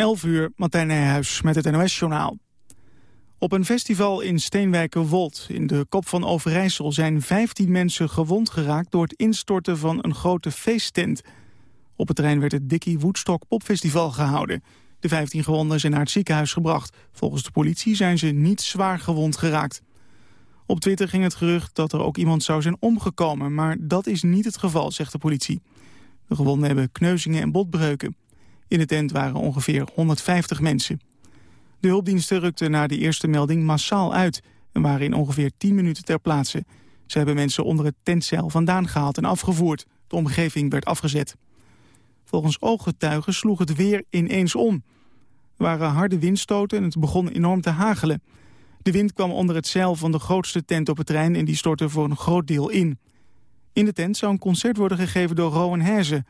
11 uur, Martijn Nijhuis met het NOS-journaal. Op een festival in Steenwijkerwold in de kop van Overijssel... zijn 15 mensen gewond geraakt door het instorten van een grote feesttent. Op het terrein werd het Dickie Woodstock Popfestival gehouden. De 15 gewonden zijn naar het ziekenhuis gebracht. Volgens de politie zijn ze niet zwaar gewond geraakt. Op Twitter ging het gerucht dat er ook iemand zou zijn omgekomen... maar dat is niet het geval, zegt de politie. De gewonden hebben kneuzingen en botbreuken. In de tent waren ongeveer 150 mensen. De hulpdiensten rukten na de eerste melding massaal uit... en waren in ongeveer 10 minuten ter plaatse. Ze hebben mensen onder het tentzeil vandaan gehaald en afgevoerd. De omgeving werd afgezet. Volgens ooggetuigen sloeg het weer ineens om. Er waren harde windstoten en het begon enorm te hagelen. De wind kwam onder het zeil van de grootste tent op het terrein... en die stortte voor een groot deel in. In de tent zou een concert worden gegeven door Rowan Herze.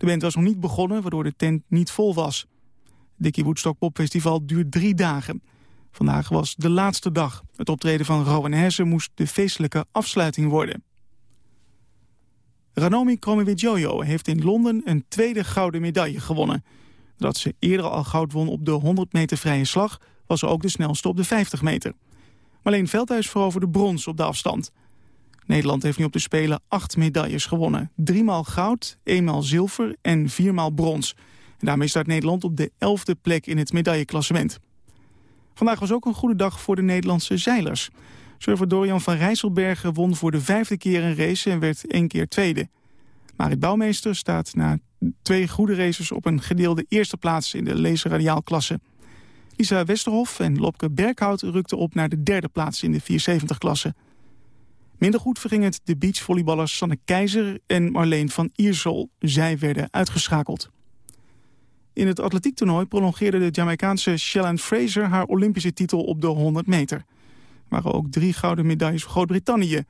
De band was nog niet begonnen, waardoor de tent niet vol was. Dickie Woodstock Popfestival duurt drie dagen. Vandaag was de laatste dag. Het optreden van Rowan Herse moest de feestelijke afsluiting worden. Ranomi Kromowidjojo heeft in Londen een tweede gouden medaille gewonnen. Dat ze eerder al goud won op de 100 meter vrije slag... was ze ook de snelste op de 50 meter. Marleen Veldhuis veroverde brons op de afstand. Nederland heeft nu op de Spelen acht medailles gewonnen. Driemaal goud, eenmaal zilver en viermaal brons. Daarmee staat Nederland op de elfde plek in het medailleklassement. Vandaag was ook een goede dag voor de Nederlandse zeilers. Surfer Dorian van Rijsselbergen won voor de vijfde keer een race en werd één keer tweede. Marit Bouwmeester staat na twee goede races op een gedeelde eerste plaats in de laserradiaalklasse. Lisa Westerhof en Lopke Berghout rukten op naar de derde plaats in de 470-klasse. Minder goed verging het de beachvolleyballers Sanne Keizer en Marleen van Iersel. Zij werden uitgeschakeld. In het atletiektoernooi prolongeerde de Jamaicaanse Shalane Fraser haar Olympische titel op de 100 meter. Er waren ook drie gouden medailles voor Groot-Brittannië.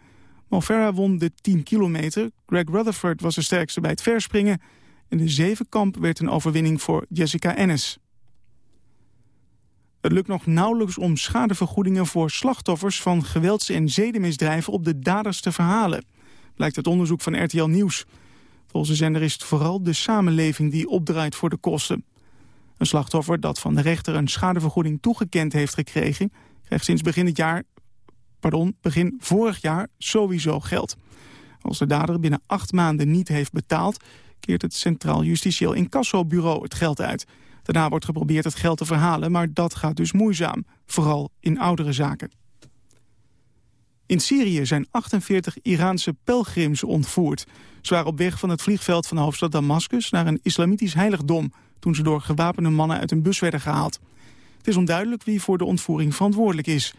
Mo Farah won de 10 kilometer, Greg Rutherford was de sterkste bij het verspringen... en de zevenkamp werd een overwinning voor Jessica Ennis. Het lukt nog nauwelijks om schadevergoedingen voor slachtoffers van gewelds- en zedenmisdrijven op de daders te verhalen. Blijkt uit onderzoek van RTL Nieuws. Volgens de zender is het vooral de samenleving die opdraait voor de kosten. Een slachtoffer dat van de rechter een schadevergoeding toegekend heeft gekregen... krijgt sinds begin, het jaar, pardon, begin vorig jaar sowieso geld. Als de dader binnen acht maanden niet heeft betaald... keert het Centraal Justitieel Incassobureau het geld uit... Daarna wordt geprobeerd het geld te verhalen, maar dat gaat dus moeizaam. Vooral in oudere zaken. In Syrië zijn 48 Iraanse pelgrims ontvoerd. Ze waren op weg van het vliegveld van de hoofdstad Damascus... naar een islamitisch heiligdom... toen ze door gewapende mannen uit een bus werden gehaald. Het is onduidelijk wie voor de ontvoering verantwoordelijk is.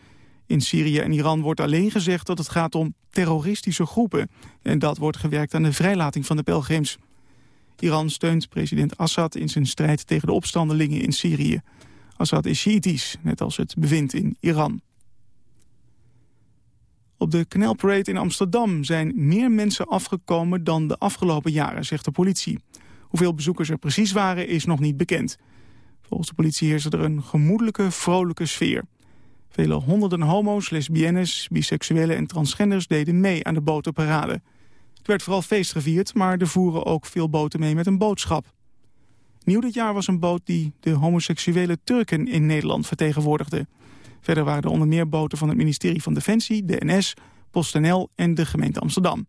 In Syrië en Iran wordt alleen gezegd dat het gaat om terroristische groepen. En dat wordt gewerkt aan de vrijlating van de pelgrims. Iran steunt president Assad in zijn strijd tegen de opstandelingen in Syrië. Assad is Shiïtisch, net als het bevindt in Iran. Op de Parade in Amsterdam zijn meer mensen afgekomen dan de afgelopen jaren, zegt de politie. Hoeveel bezoekers er precies waren is nog niet bekend. Volgens de politie heerste er een gemoedelijke, vrolijke sfeer. Vele honderden homo's, lesbiennes, biseksuelen en transgenders deden mee aan de botenparade. Het werd vooral feest gevierd, maar er voeren ook veel boten mee met een boodschap. Nieuw dit jaar was een boot die de homoseksuele Turken in Nederland vertegenwoordigde. Verder waren er onder meer boten van het ministerie van Defensie, de NS, PostNL en de gemeente Amsterdam.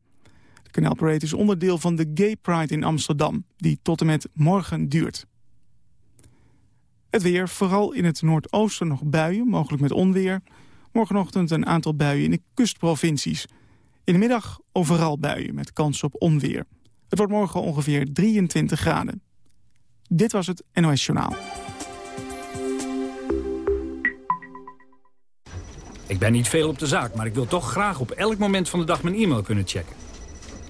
De kanaalparade is onderdeel van de Gay Pride in Amsterdam, die tot en met morgen duurt. Het weer, vooral in het noordoosten nog buien, mogelijk met onweer. Morgenochtend een aantal buien in de kustprovincies. In de middag overal buien met kans op onweer. Het wordt morgen ongeveer 23 graden. Dit was het NOS Journaal. Ik ben niet veel op de zaak, maar ik wil toch graag op elk moment van de dag mijn e-mail kunnen checken.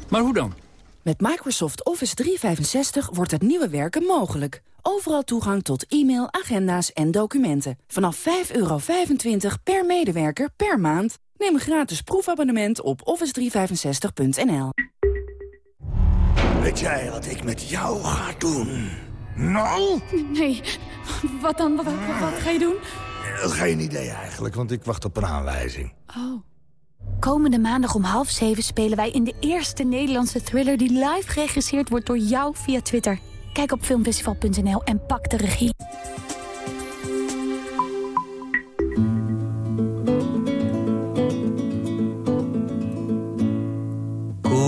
Maar hoe dan? Met Microsoft Office 365 wordt het nieuwe werken mogelijk. Overal toegang tot e-mail, agenda's en documenten. Vanaf 5,25 per medewerker per maand. Neem een gratis proefabonnement op office365.nl. Weet jij wat ik met jou ga doen? Nou? Nee, wat dan? Wat, wat, ga je doen? Geen idee eigenlijk, want ik wacht op een aanwijzing. Oh. Komende maandag om half zeven spelen wij in de eerste Nederlandse thriller... die live geregisseerd wordt door jou via Twitter. Kijk op filmfestival.nl en pak de regie.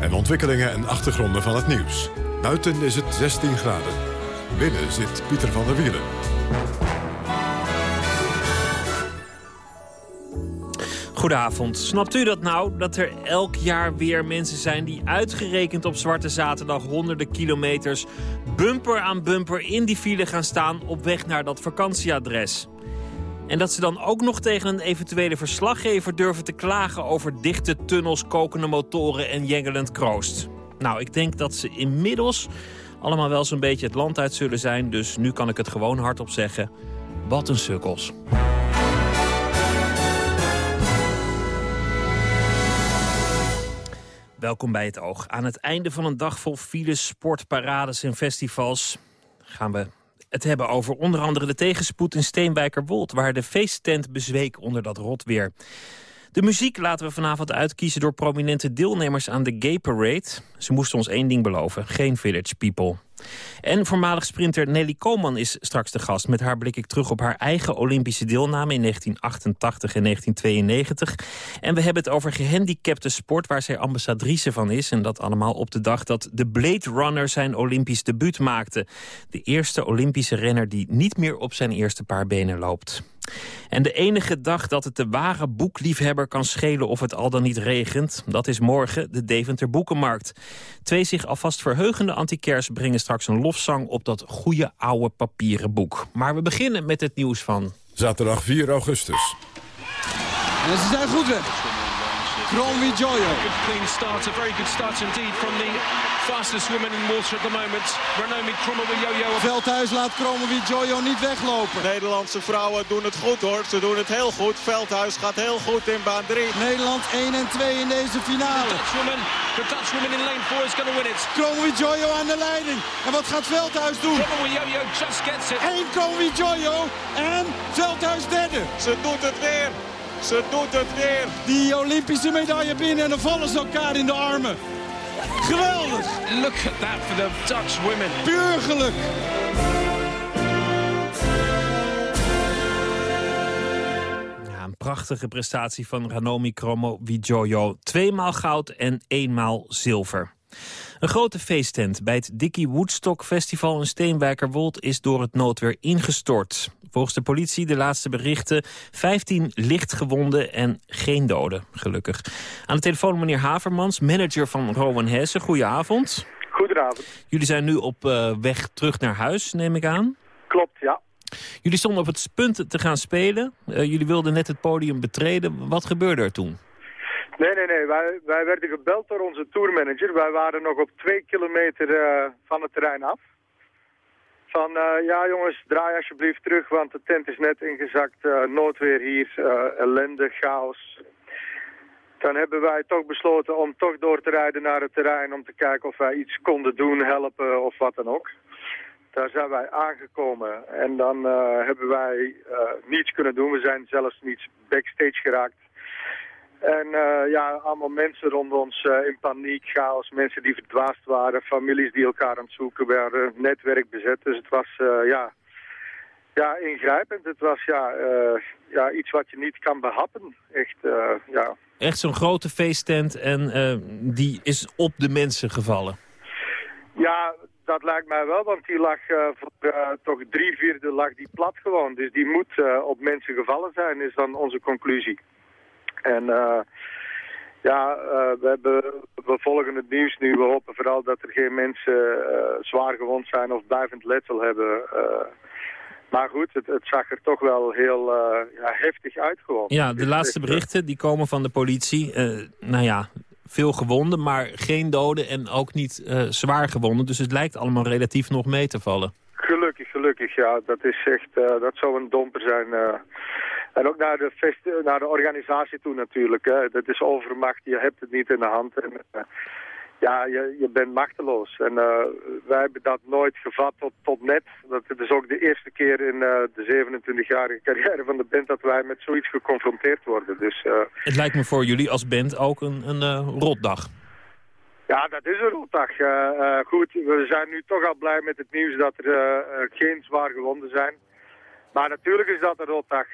en ontwikkelingen en achtergronden van het nieuws. Buiten is het 16 graden. Binnen zit Pieter van der Wielen. Goedenavond. Snapt u dat nou, dat er elk jaar weer mensen zijn... die uitgerekend op Zwarte Zaterdag honderden kilometers... bumper aan bumper in die file gaan staan op weg naar dat vakantieadres? En dat ze dan ook nog tegen een eventuele verslaggever durven te klagen... over dichte tunnels, kokende motoren en jengelend kroost. Nou, ik denk dat ze inmiddels allemaal wel zo'n beetje het land uit zullen zijn... dus nu kan ik het gewoon hardop zeggen. Wat een sukkels. Welkom bij het Oog. Aan het einde van een dag vol files, sportparades en festivals... gaan we het hebben over onder andere de tegenspoed in Steenwijkerwold... waar de feesttent bezweek onder dat rotweer. De muziek laten we vanavond uitkiezen door prominente deelnemers aan de Gay Parade. Ze moesten ons één ding beloven, geen Village People. En voormalig sprinter Nelly Koman is straks de gast. Met haar blik ik terug op haar eigen Olympische deelname in 1988 en 1992. En we hebben het over gehandicapte sport waar zij ambassadrice van is. En dat allemaal op de dag dat de Blade Runner zijn Olympisch debuut maakte. De eerste Olympische renner die niet meer op zijn eerste paar benen loopt. En de enige dag dat het de ware boekliefhebber kan schelen of het al dan niet regent... dat is morgen de Deventer Boekenmarkt. Twee zich alvast verheugende antikers brengen straks een lofzang... op dat goede oude papieren boek. Maar we beginnen met het nieuws van... Zaterdag 4 augustus. En ze zijn goed weg. Good clean start, a very good start indeed from the fastest woman in water at the moment. Renomi Kromowidjojo. Veldhuis laat Kromowidjojo niet weglopen. Nederlandse vrouwen doen het goed hoor. Ze doen het heel goed. Veldhuis gaat heel goed in baan 3. Nederland 1 en 2 in deze finale. The Dutch woman, the in lane 4 is going to win it. Kromowidjojo aan de leiding. En wat gaat Veldhuis doen? Kromowidjojo just gets it. 1 Kromowidjojo en Veldhuis derde. Ze doet het weer. Ze doet het weer. Die Olympische medaille binnen en dan vallen ze elkaar in de armen. Geweldig. Look at that for the Dutch women. Puur geluk. Ja, een prachtige prestatie van Ranomi Kromo Wijoyo. Tweemaal goud en eenmaal zilver. Een grote feesttent bij het Dickie Woodstock Festival in Steenwijkerwold is door het noodweer ingestort. Volgens de politie de laatste berichten 15 lichtgewonden en geen doden, gelukkig. Aan de telefoon meneer Havermans, manager van Rowan Hesse. Goedenavond. Goedenavond. Jullie zijn nu op uh, weg terug naar huis, neem ik aan. Klopt, ja. Jullie stonden op het punt te gaan spelen. Uh, jullie wilden net het podium betreden. Wat gebeurde er toen? Nee, nee, nee. Wij, wij werden gebeld door onze tourmanager. Wij waren nog op twee kilometer uh, van het terrein af. Van, uh, ja jongens, draai alsjeblieft terug, want de tent is net ingezakt. Uh, noodweer hier, ellende, chaos. Dan hebben wij toch besloten om toch door te rijden naar het terrein... om te kijken of wij iets konden doen, helpen of wat dan ook. Daar zijn wij aangekomen en dan hebben wij niets kunnen doen. We zijn zelfs niet backstage geraakt. En uh, ja, allemaal mensen rond ons uh, in paniek, chaos, mensen die verdwaasd waren, families die elkaar aan het zoeken waren, netwerk bezet. Dus het was uh, ja, ja, ingrijpend. Het was ja, ja, iets wat je niet kan behappen. Echt, ja. Echt zo'n grote feesttent en die is op de mensen gevallen. Ja, dat lijkt mij wel, want die lag voor toch drie vierde lag die plat gewoon. Dus die moet op mensen gevallen zijn, is dan onze conclusie. En uh, ja, uh, we, hebben, we volgen het nieuws nu. We hopen vooral dat er geen mensen uh, zwaar gewond zijn of blijvend letsel hebben. maar goed, het, het, zag er toch wel heel ja, heftig uit gewoon. Ja, de laatste berichten die komen van de politie. nou ja, veel gewonden, maar geen doden en ook niet zwaar gewonden. Dus het lijkt allemaal relatief nog mee te vallen. Gelukkig, gelukkig, ja. Dat is echt, dat zou een domper zijn... En ook naar de, naar de organisatie toe natuurlijk. Hè. Dat is overmacht, je hebt het niet in de hand. En, uh, ja, je, je bent machteloos. En uh, wij hebben dat nooit gevat tot, tot net. Dat, het is ook de eerste keer in uh, de 27-jarige carrière van de band dat wij met zoiets geconfronteerd worden. Dus, uh, het lijkt me voor jullie als band ook een, een rotdag. Ja, dat is een rotdag. goed, we zijn nu toch al blij met het nieuws dat er geen zwaar gewonden zijn. Maar natuurlijk is dat een rotdag.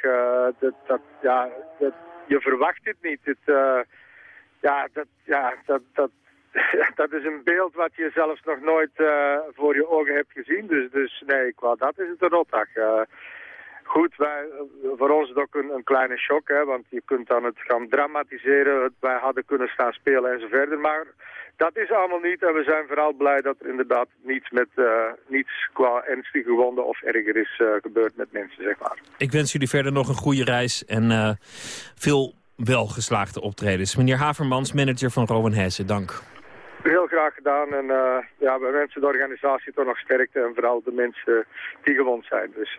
dat, dat, ja, dat, je verwacht het niet. Het, ja, dat, ja dat, dat, dat is een beeld wat je zelfs nog nooit uh, voor je ogen hebt gezien. Dus, dus nee, qua dat is het een rotdag. Uh, goed, wij, voor ons is het ook een, een, kleine shock, hè, want je kunt dan het gaan dramatiseren. Wij hadden kunnen staan spelen en zo verder, maar dat is allemaal niet. En we zijn vooral blij dat er inderdaad niets, met, uh, niets qua ernstige gewonden of erger is gebeurd met mensen, zeg maar. Ik wens jullie verder nog een goede reis en veel welgeslaagde optredens. Meneer Havermans, manager van Rowan Hesse, dank. Heel graag gedaan en ja, wij wensen de organisatie toch nog sterkte en vooral de mensen die gewond zijn. Dus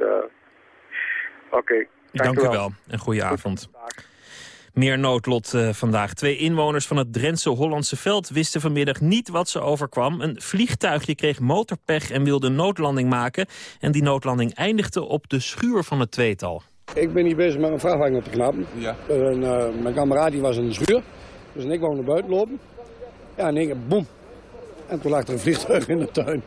oké. Okay. Dank, u wel. wel. en goede avond. Meer noodlot uh, vandaag. Twee inwoners van het Drentse Hollandse veld wisten vanmiddag niet wat ze overkwam. Een vliegtuigje kreeg motorpech en wilde noodlanding maken. En die noodlanding eindigde op de schuur van het tweetal. Ik ben hier bezig met een vrachtwagen op te knappen. Ja. En, uh, mijn kameraad die was in de schuur. Dus ik wou naar buiten lopen. Ja, en keer boem. En toen lag er een vliegtuig in de tuin.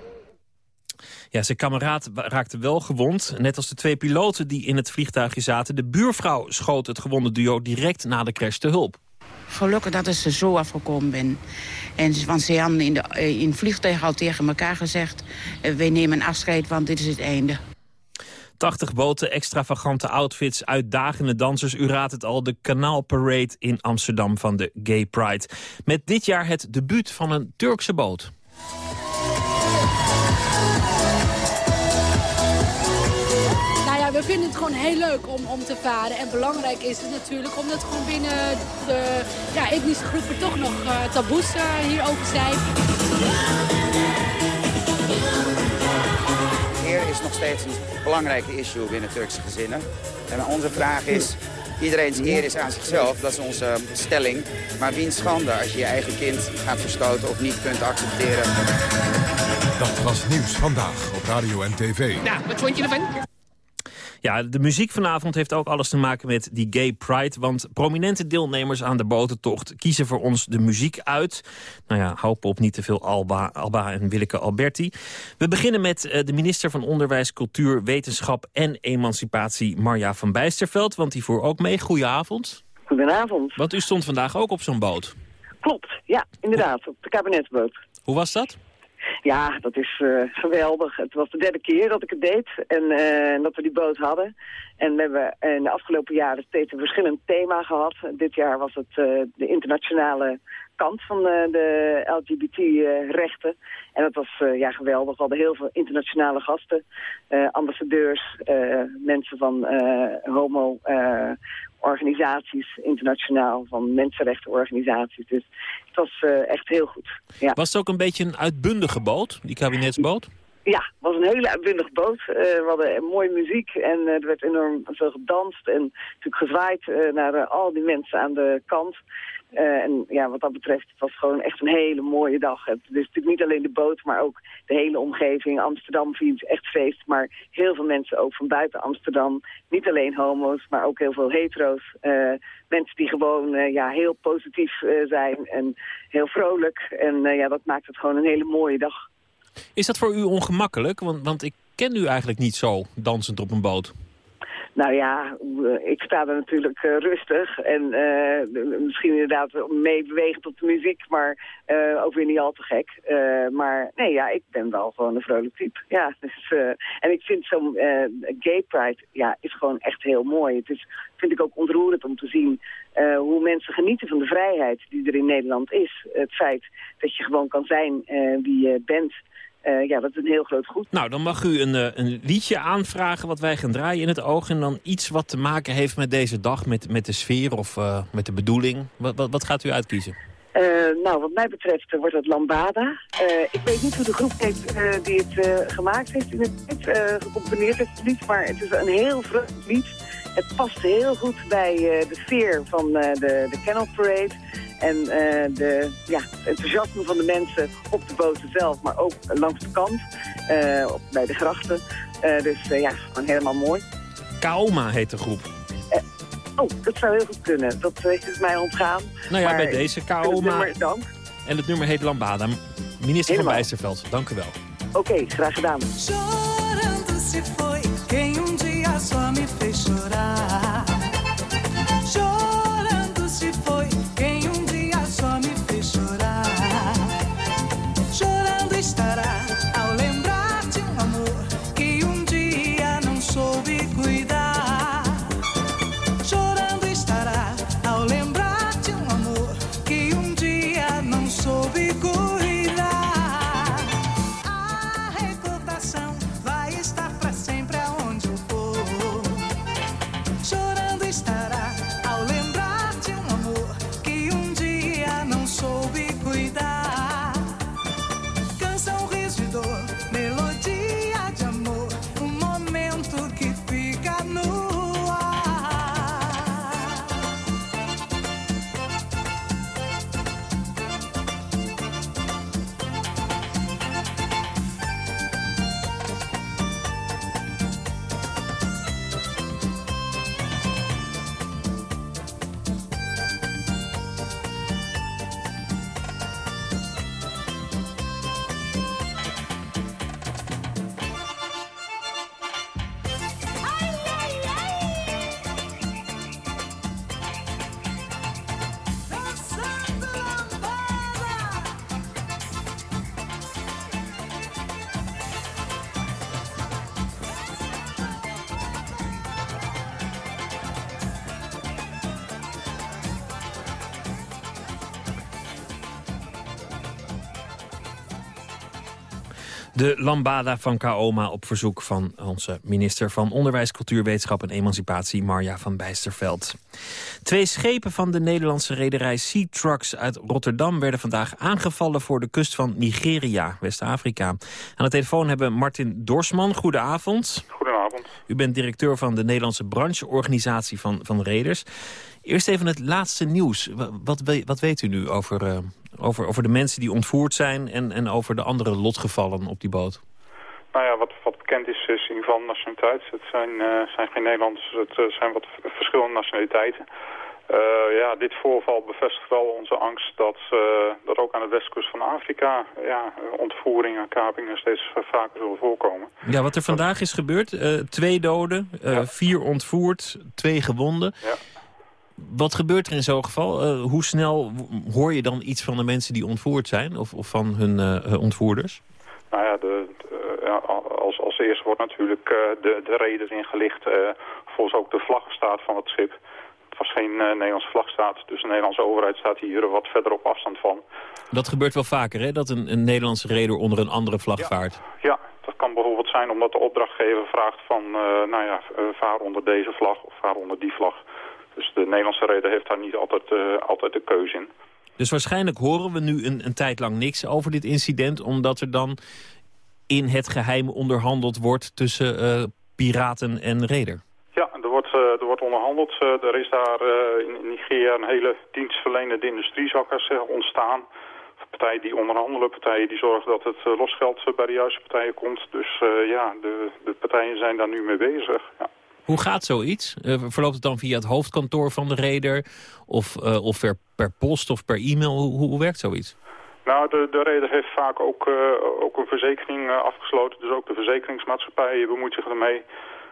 Ja, zijn kameraad raakte wel gewond. Net als de twee piloten die in het vliegtuigje zaten. De buurvrouw schoot het gewonde duo direct na de crash te hulp. Gelukkig dat ik ze zo afgekomen ben. En, want ze hadden in, de, in het vliegtuig al tegen elkaar gezegd... Uh, wij nemen afscheid, want dit is het einde. 80 boten, extravagante outfits, uitdagende dansers. U raadt het al, de Kanaalparade in Amsterdam van de Gay Pride. Met dit jaar het debuut van een Turkse boot. Gewoon heel leuk om, om te varen. En belangrijk is het natuurlijk omdat gewoon binnen de ja, etnische groepen toch nog uh, taboes uh, hierover zijn is nog steeds een belangrijke issue binnen Turkse gezinnen. En onze vraag is, iedereen's eer is aan zichzelf, dat is onze stelling. Maar wiens schande als je je eigen kind gaat verstoten of niet kunt accepteren. Dat was Nieuws Vandaag op Radio en TV. Nou, wat vond je ervan? Ja, de muziek vanavond heeft ook alles te maken met die gay pride. Want prominente deelnemers aan de botentocht kiezen voor ons de muziek uit. Nou ja, hopen op niet te veel Alba, Alba en Willeke Alberti. We beginnen met eh, de minister van Onderwijs, Cultuur, Wetenschap en Emancipatie, Marja van Bijsterveld. Want die voer ook mee. Goedenavond. Goedenavond. Want u stond vandaag ook op zo'n boot. Klopt, ja, inderdaad, op de kabinetsboot. Hoe was dat? Ja, dat is uh, geweldig. Het was de derde keer dat ik het deed en uh, dat we die boot hadden. En we hebben in de afgelopen jaren steeds een verschillend thema gehad. Dit jaar was het uh, de internationale kant van de LGBT-rechten. en dat was ja, geweldig. We hadden heel veel internationale gasten. ambassadeurs, mensen van homo organisaties, internationaal, van mensenrechtenorganisaties. Dus het was uh, echt heel goed. Ja. Was het ook een beetje een uitbundige boot, die kabinetsboot? Ja, het was een hele uitbundige boot. Uh, we hadden mooie muziek en uh, er werd enorm veel gedanst en natuurlijk gezwaaid naar al die mensen aan de kant. Uh, en ja, wat dat betreft, het was gewoon echt een hele mooie dag. Is natuurlijk niet alleen de boot, maar ook de hele omgeving. Amsterdam vindt echt feest, maar heel veel mensen ook van buiten Amsterdam. Niet alleen homo's, maar ook heel veel hetero's. Uh, mensen die gewoon uh, ja, heel positief zijn en heel vrolijk. En ja, dat maakt het gewoon een hele mooie dag. Is dat voor u ongemakkelijk? Want, want ik ken u eigenlijk niet zo, dansend op een boot. Nou ja, ik sta er natuurlijk uh, rustig en uh, misschien inderdaad meebewegend op de muziek, maar uh, ook weer niet al te gek. maar nee, ja, ik ben wel gewoon een vrolijk type. Ja, dus, en ik vind zo'n gay pride, ja, is gewoon echt heel mooi. Het is, vind ik ook ontroerend om te zien hoe mensen genieten van de vrijheid die er in Nederland is. Het feit dat je gewoon kan zijn wie je bent. Uh, ja, dat is een heel groot goed. Nou, dan mag u een, uh, een liedje aanvragen wat wij gaan draaien in het oog. En dan iets wat te maken heeft met deze dag, met, met de sfeer of uh, met de bedoeling. Wat, wat, wat, gaat u uitkiezen? nou, wat mij betreft wordt het Lambada. ik weet niet hoe de groep heet die het gemaakt heeft in het lied, gecomponeerd heeft het lied. Maar het is een heel vrolijk lied. Het past heel goed bij de sfeer van de, de Canal Parade. En uh, de, ja, het enthousiasme van de mensen op de boten zelf, maar ook langs de kant, uh, bij de grachten. Uh, dus ja, gewoon helemaal mooi. Kaoma heet de groep. oh, dat zou heel goed kunnen. Dat is mij ontgaan. Nou ja, maar, bij deze Kaoma. dank. En het nummer heet Lambada. Minister helemaal. van Bijsterveld, dank u wel. Oké, okay, graag gedaan. Chorando se foi quem um dia só me fez chorar. De Lambada van Kaoma op verzoek van onze minister van Onderwijs, Cultuur, Wetenschap en Emancipatie, Marja van Bijsterveld. Twee schepen van de Nederlandse rederij Sea Trucks uit Rotterdam werden vandaag aangevallen voor de kust van Nigeria, West-Afrika. Aan de telefoon hebben Martin Dorsman. Goedenavond. Goedenavond. U bent directeur van de Nederlandse brancheorganisatie van, van reders. Eerst even het laatste nieuws. Wat, wat, weet u nu over, uh, over, over de mensen die ontvoerd zijn... En, en over de andere lotgevallen op die boot? Nou ja, wat, wat bekend is, is in ieder geval nationaliteit. Het zijn, uh, zijn geen Nederlanders, het uh, zijn wat verschillende nationaliteiten. Uh, ja, dit voorval bevestigt wel onze angst dat, dat ook aan de westkust van Afrika... Ja, ontvoeringen, kapingen steeds vaker zullen voorkomen. Ja, wat er vandaag is gebeurd, twee doden, ja. vier ontvoerd, twee gewonden... Ja. Wat gebeurt er in zo'n geval? Uh, hoe snel hoor je dan iets van de mensen die ontvoerd zijn? Of, of van hun uh, ontvoerders? Nou ja, de, als, als eerste wordt natuurlijk de, de reden ingelicht. volgens ook de vlaggenstaat van het schip. Het was geen Nederlandse vlagstaat, dus de Nederlandse overheid staat hier wat verder op afstand van. Dat gebeurt wel vaker, hè? Dat een, een Nederlandse reder onder een andere vlag ja. vaart. Ja, dat kan bijvoorbeeld zijn omdat de opdrachtgever vraagt van... nou ja, vaar onder deze vlag of vaar onder die vlag. Dus de Nederlandse reder heeft daar niet altijd, uh, altijd de keuze in. Dus waarschijnlijk horen we nu een, een tijd lang niks over dit incident... omdat er dan in het geheim onderhandeld wordt tussen uh, piraten en reder. Ja, er wordt, uh, er wordt onderhandeld. er is daar in Nigeria een hele dienstverlenende industrie, zou ik zeggen, ontstaan. Partijen die onderhandelen, partijen die zorgen dat het losgeld bij de juiste partijen komt. Dus ja, de, de partijen zijn daar nu mee bezig, ja. Hoe gaat zoiets? Uh, verloopt het dan via het hoofdkantoor van de reder? Of, uh, of per, post of per e-mail? Hoe, hoe werkt zoiets? Nou, de, de reder heeft vaak ook, uh, ook een verzekering afgesloten. Dus ook de verzekeringsmaatschappij bemoeit zich ermee.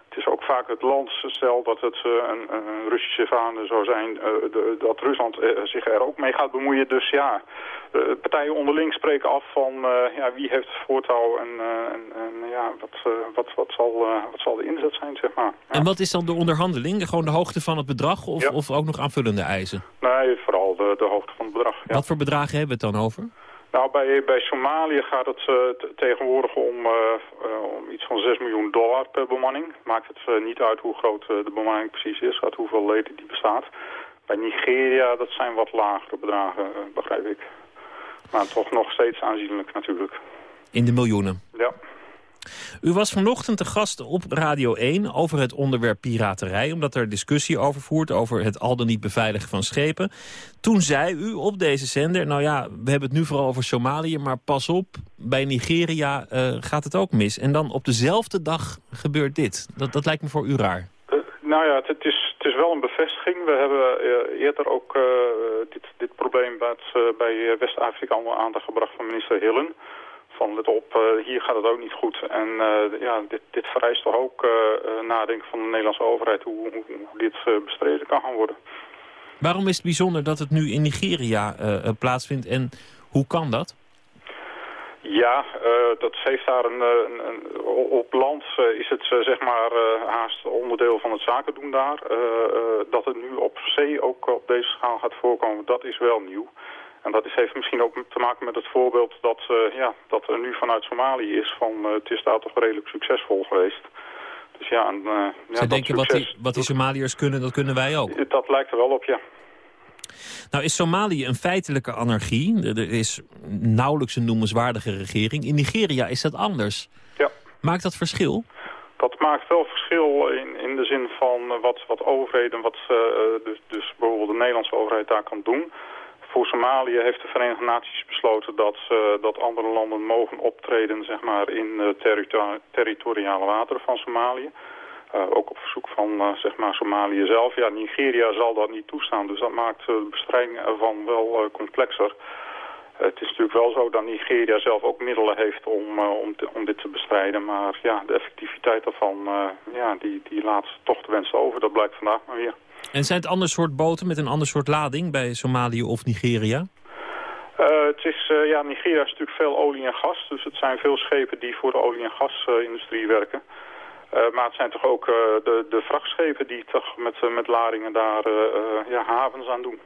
Het is ook vaak het land, stel dat het een, een Russische vaande zou zijn, de, dat Rusland zich er ook mee gaat bemoeien. Dus ja, de partijen onderling spreken af van ja, wie heeft het voortouw en, en, en ja, wat, wat, wat, zal, wat zal de inzet zijn, zeg maar. Ja. En wat is dan de onderhandeling? Gewoon de hoogte van het bedrag of, ja. of ook nog aanvullende eisen? Nee, vooral de, de hoogte van het bedrag. Ja. Wat voor bedragen hebben we het dan over? Nou, bij, bij Somalië gaat het uh, tegenwoordig om, uh, uh, om iets van 6 miljoen dollar per bemanning. Maakt het niet uit hoe groot de bemanning precies is, uit hoeveel leden die bestaat. Bij Nigeria, dat zijn wat lagere bedragen, begrijp ik. Maar toch nog steeds aanzienlijk natuurlijk. In de miljoenen? Ja. U was vanochtend te gast op Radio 1 over het onderwerp piraterij... omdat er discussie over voert over het al dan niet beveiligen van schepen. Toen zei u op deze zender, nou ja, we hebben het nu vooral over Somalië... maar pas op, bij Nigeria uh, gaat het ook mis. En dan op dezelfde dag gebeurt dit. Dat, dat lijkt me voor u raar. Uh, nou ja, het, is, het is wel een bevestiging. We hebben uh, eerder ook dit, dit probleem bij, bij West-Afrika allemaal aandacht gebracht van minister Hillen van let op, uh, hier gaat het ook niet goed. En uh, ja, dit, dit vereist toch ook uh, nadenken van de Nederlandse overheid hoe, hoe, hoe dit bestreden kan gaan worden. Waarom is het bijzonder dat het nu in Nigeria plaatsvindt en hoe kan dat? Ja, dat heeft daar een, een, een op land is het zeg maar haast onderdeel van het zaken doen daar. dat het nu op zee ook op deze schaal gaat voorkomen, dat is wel nieuw. En dat is, heeft misschien ook te maken met het voorbeeld dat, uh, ja, dat er nu vanuit Somalië is van uh, het is daar toch redelijk succesvol geweest. Dus ja, en, uh, Ze denken wat die, wat die Somaliërs kunnen, dat kunnen wij ook. Dat lijkt er wel op, ja. Nou is Somalië een feitelijke anarchie. Er is nauwelijks een noemenswaardige regering. In Nigeria is dat anders. Ja. Maakt dat verschil? Dat maakt wel verschil in, in de zin van wat, wat overheden, wat dus, dus bijvoorbeeld de Nederlandse overheid daar kan doen voor Somalië heeft de Verenigde Naties besloten dat, dat andere landen mogen optreden zeg maar, in uh, territoriale wateren van Somalië. Uh, ook op verzoek van zeg maar Somalië zelf. Ja, Nigeria zal dat niet toestaan, dus dat maakt de bestrijding ervan wel complexer. Het is natuurlijk wel zo dat Nigeria zelf ook middelen heeft om, om, om dit te bestrijden. Maar ja, de effectiviteit daarvan ja, die, die laat toch de wensen over. Dat blijkt vandaag maar weer. En zijn het ander soort boten met een ander soort lading bij Somalië of Nigeria? Uh, het is, uh, ja, Nigeria is natuurlijk veel olie en gas. Dus het zijn veel schepen die voor de olie- en gasindustrie werken. Uh, maar het zijn toch ook de, de vrachtschepen die toch met, met ladingen daar ja, havens aan doen.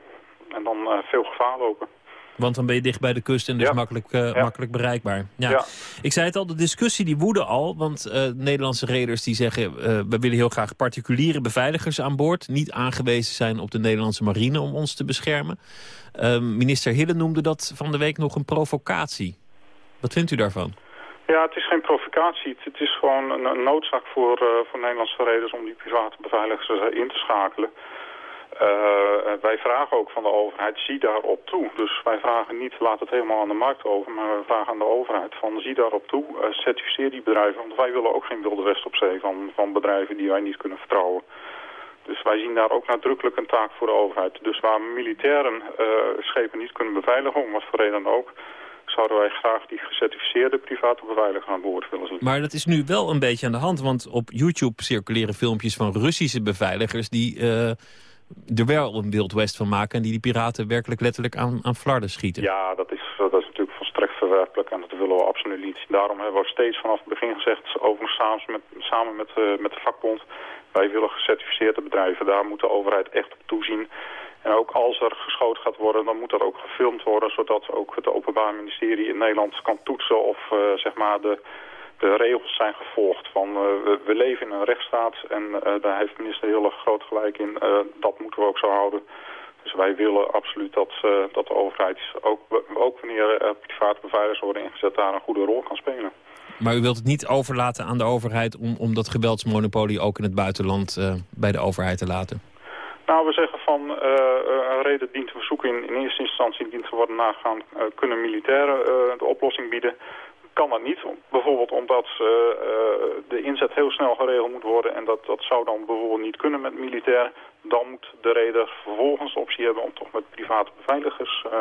En dan veel gevaar lopen. Want dan ben je dicht bij de kust en dus makkelijk, uh, makkelijk bereikbaar. Ja. ja. Ik zei het al, de discussie die woedde al. Want uh, Nederlandse reders die zeggen... Uh, we willen heel graag particuliere beveiligers aan boord. Niet aangewezen zijn op de Nederlandse marine om ons te beschermen. Ehm, minister Hille noemde dat van de week nog een provocatie. Wat vindt u daarvan? Ja, het is geen provocatie. Het, is gewoon een, een noodzaak voor, voor Nederlandse reders om die private beveiligers in te schakelen. Uh, wij vragen ook van de overheid, zie daarop toe. Dus wij vragen niet, laat het helemaal aan de markt over, maar we vragen aan de overheid van, zie daarop toe, uh, certificeer die bedrijven. Want wij willen ook geen wilde west op zee van, van bedrijven die wij niet kunnen vertrouwen. Dus wij zien daar ook nadrukkelijk een taak voor de overheid. Dus waar militairen uh, schepen niet kunnen beveiligen, om wat voor reden dan ook, zouden wij graag die gecertificeerde private beveiliger aan boord willen zien. Maar dat is nu wel een beetje aan de hand, want op YouTube circuleren filmpjes van Russische beveiligers die er wel een Wild West van maken... en die die piraten werkelijk letterlijk aan, aan flarden schieten. Ja, dat is, dat is natuurlijk volstrekt verwerpelijk en dat willen we absoluut niet. Daarom hebben we steeds vanaf het begin gezegd, overigens samen met, samen met, uh, met de vakbond... wij willen gecertificeerde bedrijven, daar moet de overheid echt op toezien... En ook als er geschoten gaat worden, dan moet dat ook gefilmd worden... zodat ook het Openbaar Ministerie in Nederland kan toetsen of uh, zeg maar de de regels zijn gevolgd. Van, uh, we, we, leven in een rechtsstaat en uh, daar heeft minister heel erg groot gelijk in. Uh, dat moeten we ook zo houden. Dus wij willen absoluut dat, dat de overheid, ook, ook wanneer private beveiligers worden ingezet, daar een goede rol kan spelen. Maar u wilt het niet overlaten aan de overheid om, om dat geweldsmonopolie ook in het buitenland bij de overheid te laten? Nou, we zeggen van een reden dient te verzoeken in, in eerste instantie dient te worden nagaan. kunnen militairen de oplossing bieden? Kan dat niet. Bijvoorbeeld omdat uh, de inzet heel snel geregeld moet worden... en dat, dat zou dan bijvoorbeeld niet kunnen met militair. Dan moet de reder vervolgens de optie hebben om toch met private beveiligers uh,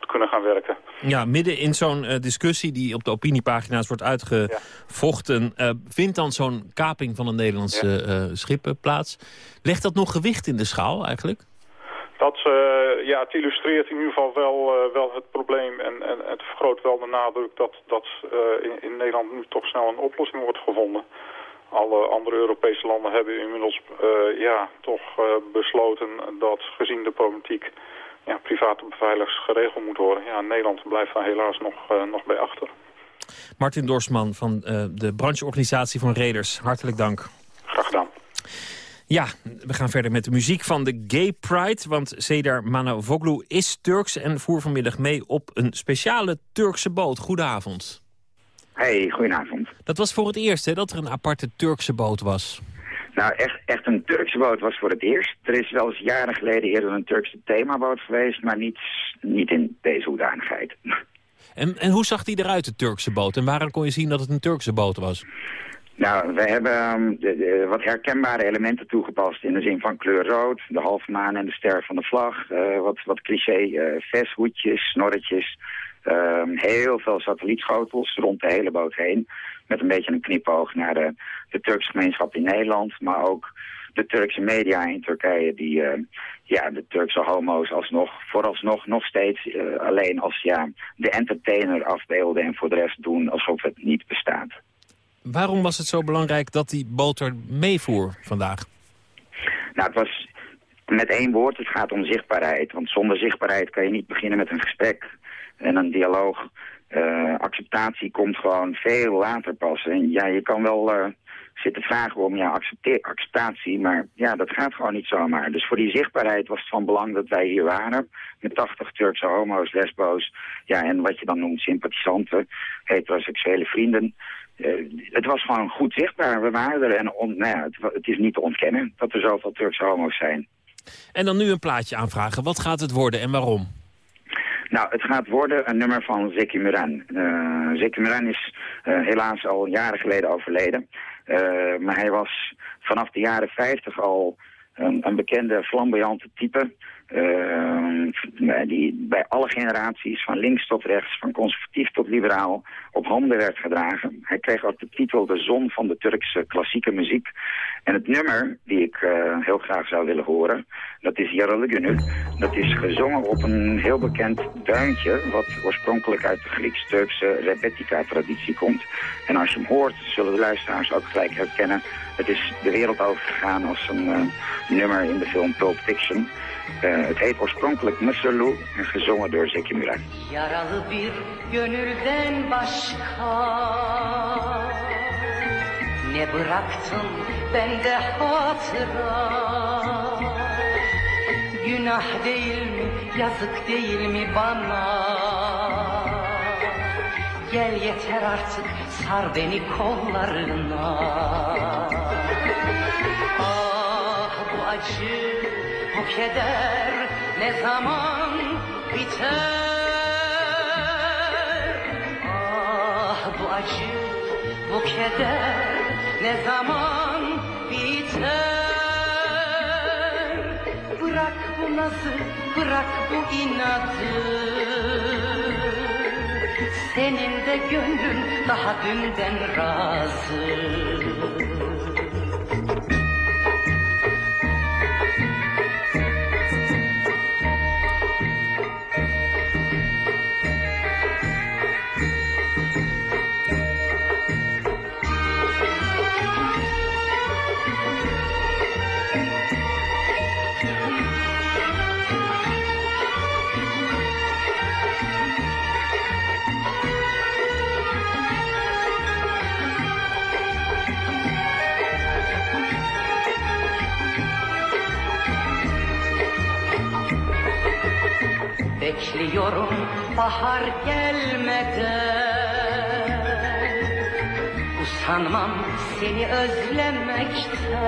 te kunnen gaan werken. Ja, midden in zo'n discussie die op de opiniepagina's wordt uitgevochten... Ja. vindt dan zo'n kaping van een Nederlandse ja. schip plaats. Legt dat nog gewicht in de schaal eigenlijk? Dat, uh, ja, het illustreert in ieder geval wel, uh, wel het probleem en, en het vergroot wel de nadruk dat, dat uh, in, in, Nederland nu toch snel een oplossing wordt gevonden. Alle andere Europese landen hebben inmiddels ja, toch besloten dat gezien de problematiek ja, private beveiligers geregeld moet worden. Ja, Nederland blijft daar helaas nog, nog bij achter. Martin Dorsman van de brancheorganisatie van Reders, hartelijk dank. Ja, we gaan verder met de muziek van de Gay Pride. Want Cedar Manovoglu is Turks en voer vanmiddag mee op een speciale Turkse boot. Goedenavond. Hey, goedenavond. Dat was voor het eerst hè, dat er een aparte Turkse boot was. Nou, echt, echt een Turkse boot was voor het eerst. Er is wel eens jaren geleden eerder een Turkse themaboot geweest, maar niet, niet in deze hoedanigheid. En, en hoe zag die eruit, de Turkse boot? En waarom kon je zien dat het een Turkse boot was? Nou, we hebben de, wat herkenbare elementen toegepast in de zin van kleur rood, de halve maan en de ster van de vlag, uh, wat, wat cliché uh, vesthoedjes, snorretjes, uh, heel veel satellietschotels rond de hele boot heen, met een beetje een knipoog naar de, de Turkse gemeenschap in Nederland, maar ook de Turkse media in Turkije die uh, ja, de Turkse homo's alsnog, vooralsnog nog steeds alleen als ja, de entertainer afbeelden en voor de rest doen alsof het niet bestaat. Waarom was het zo belangrijk dat die boot er meevoer vandaag? Nou, het was met één woord, het gaat om zichtbaarheid. Want zonder zichtbaarheid kan je niet beginnen met een gesprek en een dialoog. Uh, acceptatie komt gewoon veel later pas. En ja, je kan wel uh, zitten vragen om ja, acceptatie, maar ja, dat gaat gewoon niet zomaar. Dus voor die zichtbaarheid was het van belang dat wij hier waren. Met 80 Turkse homo's, lesbo's, ja, en wat je dan noemt sympathisanten, heteroseksuele vrienden. Uh, het was gewoon goed zichtbaar. We waren er en on, nou ja, het, het, is niet te ontkennen dat er zoveel Turkse homo's zijn. En dan nu een plaatje aanvragen. Wat gaat het worden en waarom? Nou, het gaat worden een nummer van Zeki Muran. Uh, Zeki Muran is uh, helaas al jaren geleden overleden. Maar hij was vanaf de jaren 50 al een, een bekende flamboyante type. Uh, die bij alle generaties, van links tot rechts, van conservatief tot liberaal, op handen werd gedragen. Hij kreeg ook de titel De Zon van de Turkse klassieke muziek. En het nummer die ik uh, heel graag zou willen horen, dat is Yaralı Gönül. Dat is gezongen op een heel bekend duintje, wat oorspronkelijk uit de Grieks-Turkse rebetika-traditie komt. En als je hem hoort, zullen de luisteraars ook gelijk herkennen. Het is de wereld over gegaan als een uh, nummer in de film Pulp Fiction. Uh, het heet oorspronkelijk Mısırlı en gezongen door Zeki Müren. Yaralı bir gönülden başka. Ne bıraktın bende hatıra? Günah değil mi, yazık değil mi bana? Gel yeter artık, sar beni kollarına. Ah bu acı bu keder ne zaman biter? Ah bu acı, bu keder ne zaman biter? Bırak bu nazı, bırak bu inadı. Senin de gönlün daha dünden razı. Seni özlemekten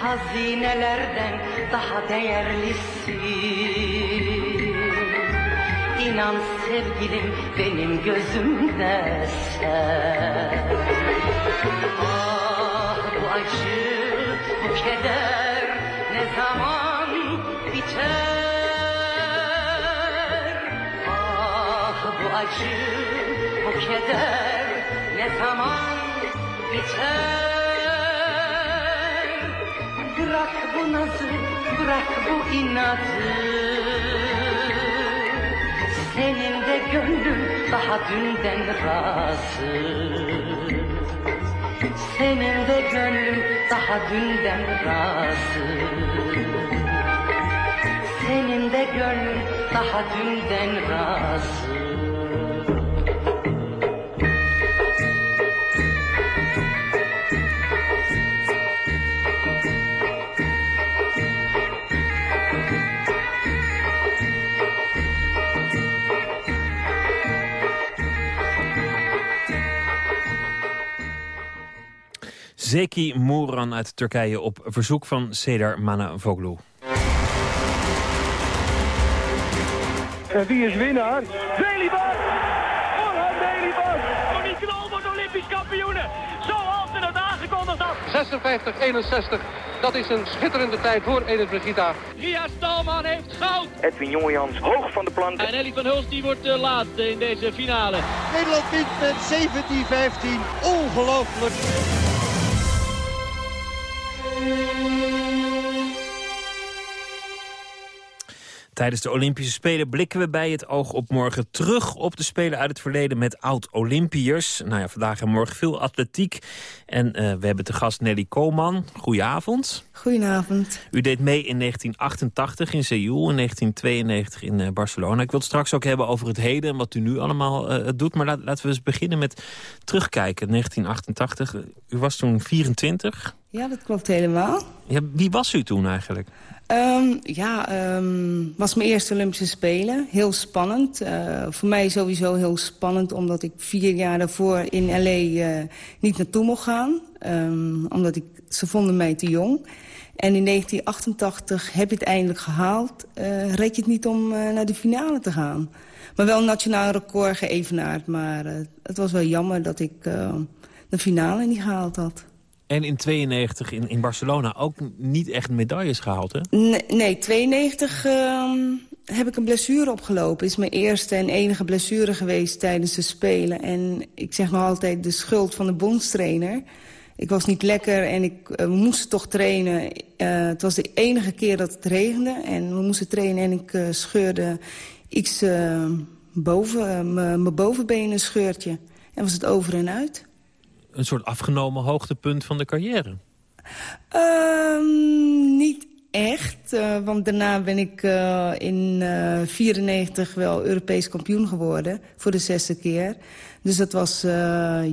Hazinelerden daha değerlisin İnan sevgilim benim gözümde sen. Ah bu acı, bu keder ne zaman biter? Ah bu acı, bu keder ne zaman biter? Bırak bu nazı, bırak bu inadı. Senin de gönlün daha dünden razı. Senin de gönlün daha dünden razı. Senin de gönlün daha dünden razı Zeki Moran uit Turkije op verzoek van Sedar Manavoglu. En wie is winnaar? Delibar! Orhan Delibar! Tony Knol wordt Olympisch kampioene. Zoals ze het aangekondigd had. 56-61. Dat is een schitterende tijd voor Edith Brigita. Ria Stalman heeft goud. Edwin Jongejans hoog van de plank. En Ellie van Hulst die wordt de laatste in deze finale. Nederland wint met 17-15. Ongelooflijk. Tijdens de Olympische Spelen blikken we bij het oog op morgen terug op de Spelen uit het verleden met oud-Olympiërs. Nou ja, vandaag en morgen veel atletiek. En eh, we hebben te gast Nelly Koolman. Goedenavond. Goedenavond. U deed mee in 1988 in Seoul, in 1992 in eh, Barcelona. Ik wil het straks ook hebben over het heden en wat u nu allemaal eh, doet. Maar laten we eens beginnen met terugkijken. 1988, u was toen 24. Ja, dat klopt helemaal. Ja, wie was u toen eigenlijk? Um, ja, um, was mijn eerste Olympische Spelen. Heel spannend. Uh, voor mij sowieso heel spannend, omdat ik vier jaar daarvoor in L.A. Uh, niet naartoe mocht gaan. Um, omdat ik, ze vonden mij te jong. En in 1988 heb je het eindelijk gehaald. Uh, red je het niet om naar de finale te gaan. Maar wel een nationaal record geëvenaard. Maar het was wel jammer dat ik de finale niet gehaald had. En in 92 in, in Barcelona ook niet echt medailles gehaald, hè? Nee, nee 92 uh, heb ik een blessure opgelopen. is mijn eerste en enige blessure geweest tijdens de Spelen. En ik zeg nog altijd de schuld van de bondstrainer. Ik was niet lekker en ik, uh, we moesten toch trainen. Uh, het was de enige keer dat het regende. En we moesten trainen en ik uh, scheurde iets boven, mijn bovenbeen een scheurtje. En was het over en uit een soort afgenomen hoogtepunt van de carrière? Um, niet echt, uh, want daarna ben ik uh, in 1994 uh, wel Europees kampioen geworden. Voor de zesde keer. Dus dat was,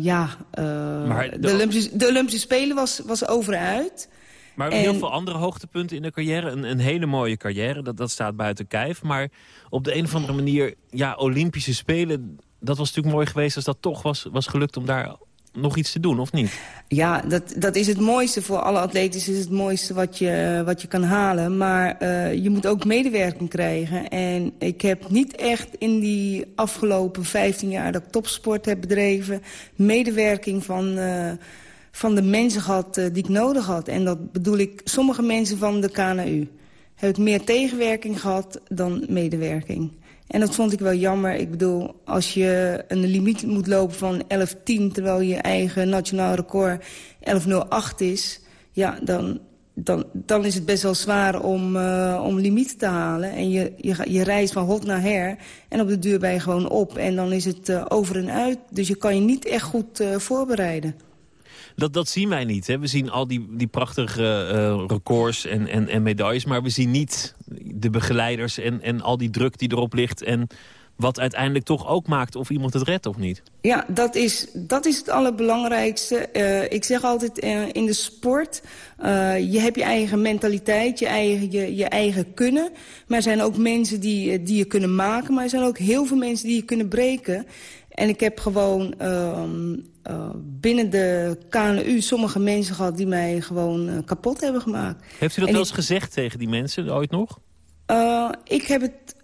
ja... De, de, Olympische, de Olympische Spelen was, was over en uit. Maar en... heel veel andere hoogtepunten in de carrière. Een, een hele mooie carrière, dat, dat staat buiten kijf. Maar op de een of andere manier, ja, Olympische Spelen... dat was natuurlijk mooi geweest als dat toch was, was gelukt om daar nog iets te doen, of niet? Ja, dat, dat is het mooiste voor alle atleten. is het mooiste wat je, wat je kan halen. Maar uh, je moet ook medewerking krijgen. En ik heb niet echt in die afgelopen 15 jaar dat ik topsport heb bedreven... medewerking van, uh, van de mensen gehad uh, die ik nodig had. En dat bedoel ik sommige mensen van de KNU. Heb ik meer tegenwerking gehad dan medewerking. En dat vond ik wel jammer. Ik bedoel, als je een limiet moet lopen van 11.10... terwijl je eigen nationaal record 11.08 is... ja, dan, dan, dan is het best wel zwaar om, uh, om limieten te halen. En je, je, je reist van hot naar her. En op de duur ben je gewoon op. En dan is het uh, over en uit. Dus je kan je niet echt goed uh, voorbereiden. Dat, dat zien wij niet. Hè? We zien al die, die prachtige uh, records en, en, en medailles... maar we zien niet de begeleiders en, en al die druk die erop ligt... en wat uiteindelijk toch ook maakt of iemand het redt of niet. Ja, dat is, dat is het allerbelangrijkste. Uh, ik zeg altijd uh, in de sport, je hebt je eigen mentaliteit, je eigen, je, je eigen kunnen. Maar er zijn ook mensen die, die je kunnen maken, maar er zijn ook heel veel mensen die je kunnen breken. En ik heb gewoon uh, uh, binnen de KNU sommige mensen gehad die mij gewoon uh, kapot hebben gemaakt. Heeft u dat en wel eens ik... gezegd tegen die mensen ooit nog? Uh, ik heb het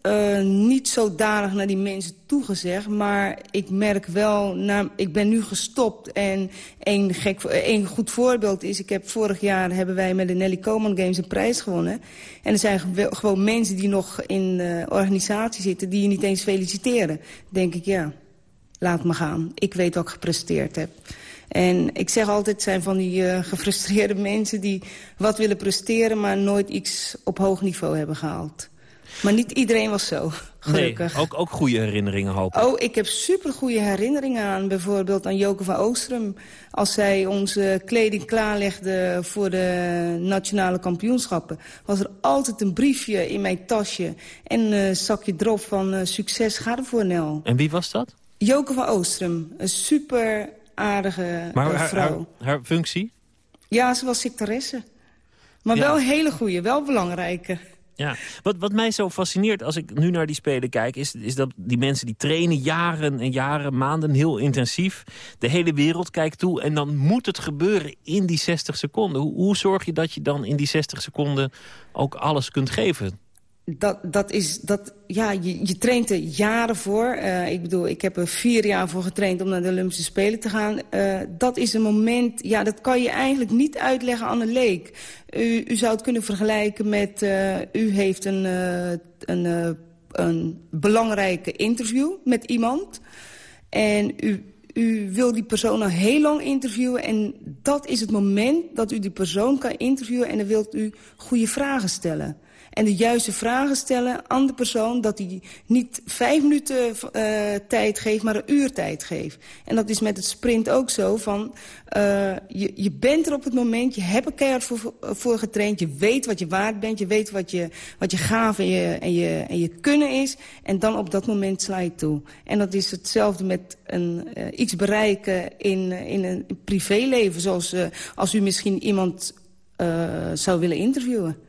niet zodanig naar die mensen toegezegd. Maar ik merk wel, nou, ik ben nu gestopt. En een, gek, goed voorbeeld is, ik heb vorig jaar hebben wij met de Nelly Coleman Games een prijs gewonnen. En er zijn gewoon mensen die nog in de organisatie zitten die je niet eens feliciteren. denk ik, ja laat me gaan. Ik weet wat ik gepresteerd heb. En ik zeg altijd, het zijn van die uh, gefrustreerde mensen... die wat willen presteren, maar nooit iets op hoog niveau hebben gehaald. Maar niet iedereen was zo, gelukkig. Nee, ook, ook goede herinneringen hoop ik. Oh, ik heb supergoeie herinneringen aan. Bijvoorbeeld aan Joke van Oostrum. Als zij onze kleding klaarlegde voor de nationale kampioenschappen... was er altijd een briefje in mijn tasje. En een zakje drop van uh, succes, ga ervoor, Nel. En wie was dat? Joke van Oostrum, een super aardige maar haar, vrouw. Haar, haar, functie? Ja, ze was secretaresse. Maar Ja. wel een hele goede, wel belangrijke. Ja, wat, wat mij zo fascineert als ik nu naar die Spelen kijk... Is, is dat die mensen die trainen jaren en jaren, maanden heel intensief. De hele wereld kijkt toe en dan moet het gebeuren in die 60 seconden. Hoe, hoe zorg je dat je dan in die 60 seconden ook alles kunt geven? Dat, dat is, dat, ja, je, je traint er jaren voor. Uh, ik bedoel, ik heb er vier jaar voor getraind om naar de Olympische Spelen te gaan. Uh, dat is een moment, ja, dat kan je eigenlijk niet uitleggen aan een leek. U, u zou het kunnen vergelijken met, uh, u heeft een, een, een belangrijke interview met iemand. En u, u wil die persoon al heel lang interviewen. En dat is het moment dat u die persoon kan interviewen. En dan wilt u goede vragen stellen en de juiste vragen stellen aan de persoon... dat hij niet vijf minuten uh, tijd geeft, maar een uur tijd geeft. En dat is met het sprint ook zo. Van, uh, je, je bent er op het moment, je hebt er keihard voor, getraind... je weet wat je waard bent, je weet wat je, wat je gaaf en je, en, je, en je kunnen is... en dan op dat moment sla je toe. En dat is hetzelfde met een, uh, iets bereiken in, in een privéleven... zoals als u misschien iemand zou willen interviewen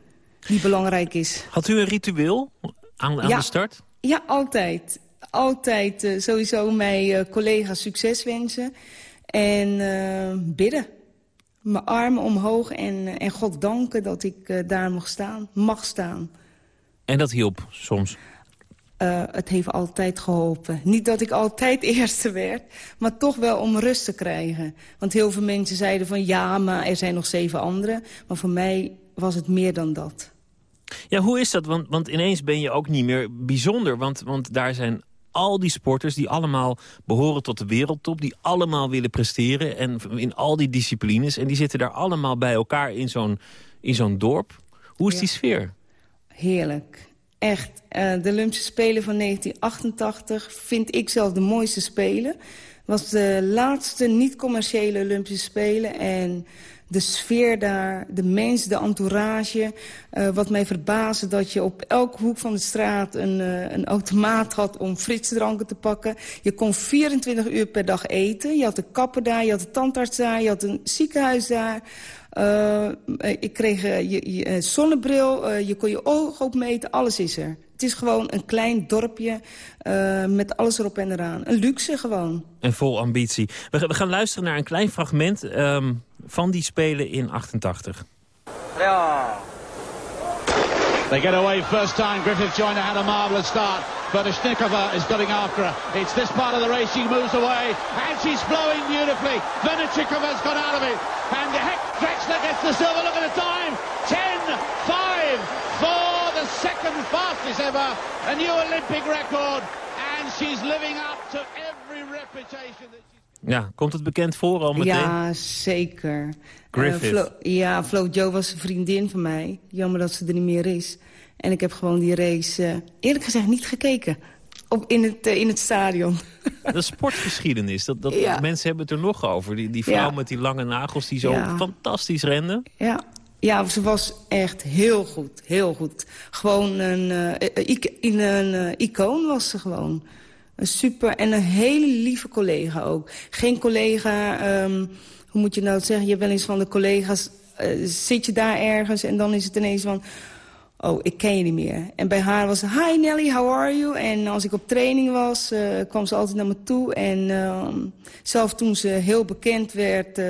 die belangrijk is. Had u een ritueel aan, aan de start? Ja, altijd. Altijd uh, sowieso mijn uh, collega's succes wensen. En uh, bidden. Mijn armen omhoog en, en God danken dat ik daar mag staan. Mag staan. En dat hielp soms? het heeft altijd geholpen. Niet dat ik altijd eerste werd, maar toch wel om rust te krijgen. Want heel veel mensen zeiden van ja, maar er zijn nog zeven anderen. Maar voor mij was het meer dan dat. Ja, hoe is dat? Want, want ineens ben je ook niet meer bijzonder. Want, want daar zijn al die sporters die allemaal behoren tot de wereldtop... die allemaal willen presteren en in al die disciplines... en die zitten daar allemaal bij elkaar in zo'n zo'n dorp. Hoe is ja. die sfeer? Heerlijk. Echt. Uh, de Olympische Spelen van 1988 vind ik zelf de mooiste Spelen. was de laatste niet-commerciële Olympische Spelen... en de sfeer daar, de mensen, de entourage. Uh, wat mij verbaasde dat je op elke hoek van de straat een, uh, een automaat had om fritsdranken te pakken. Je kon 24 uur per dag eten. Je had de kapper daar, je had de tandarts daar, je had een ziekenhuis daar. Uh, ik kreeg je, je zonnebril, je kon je ogen opmeten, alles is er. Het is gewoon een klein dorpje uh, met alles erop en eraan. Een luxe gewoon. En vol ambitie. We, we gaan luisteren naar een klein fragment um, van die Spelen in 88. Ja. They get away first time. Griffith Joyner had a marvellous start. But Ishnikova is getting after her. It's this part of the race. She moves away. And she's flowing beautifully. Venachikova's got out of it. And Heck Drexler gets the silver. Look at the time. 10-5 for the second fastest ever. A new Olympic record. And she's living up to every reputation that she's... Ja, komt het bekend voor al meteen? Ja, zeker. Griffith. Uh, Flo, ja, Flo Jo was een vriendin van mij. Jammer dat ze er niet meer is. En ik heb gewoon die race, uh, eerlijk gezegd, niet gekeken. Op, in, het, uh, in het stadion. De sportgeschiedenis, dat, dat ja. mensen hebben het er nog over. Die, die vrouw ja. met die lange nagels die zo ja. fantastisch rende. Ja. Ja, ze was echt heel goed, heel goed. Gewoon een, uh, in een uh, icoon was ze gewoon. Een super, en een hele lieve collega ook. Geen collega, um, hoe moet je nou zeggen, je hebt wel eens van de collega's... Uh, zit je daar ergens en dan is het ineens van... Oh, ik ken je niet meer. En bij haar was Hi Nelly, how are you? En als ik op training was, uh, kwam ze altijd naar me toe. En uh, zelf toen ze heel bekend werd uh,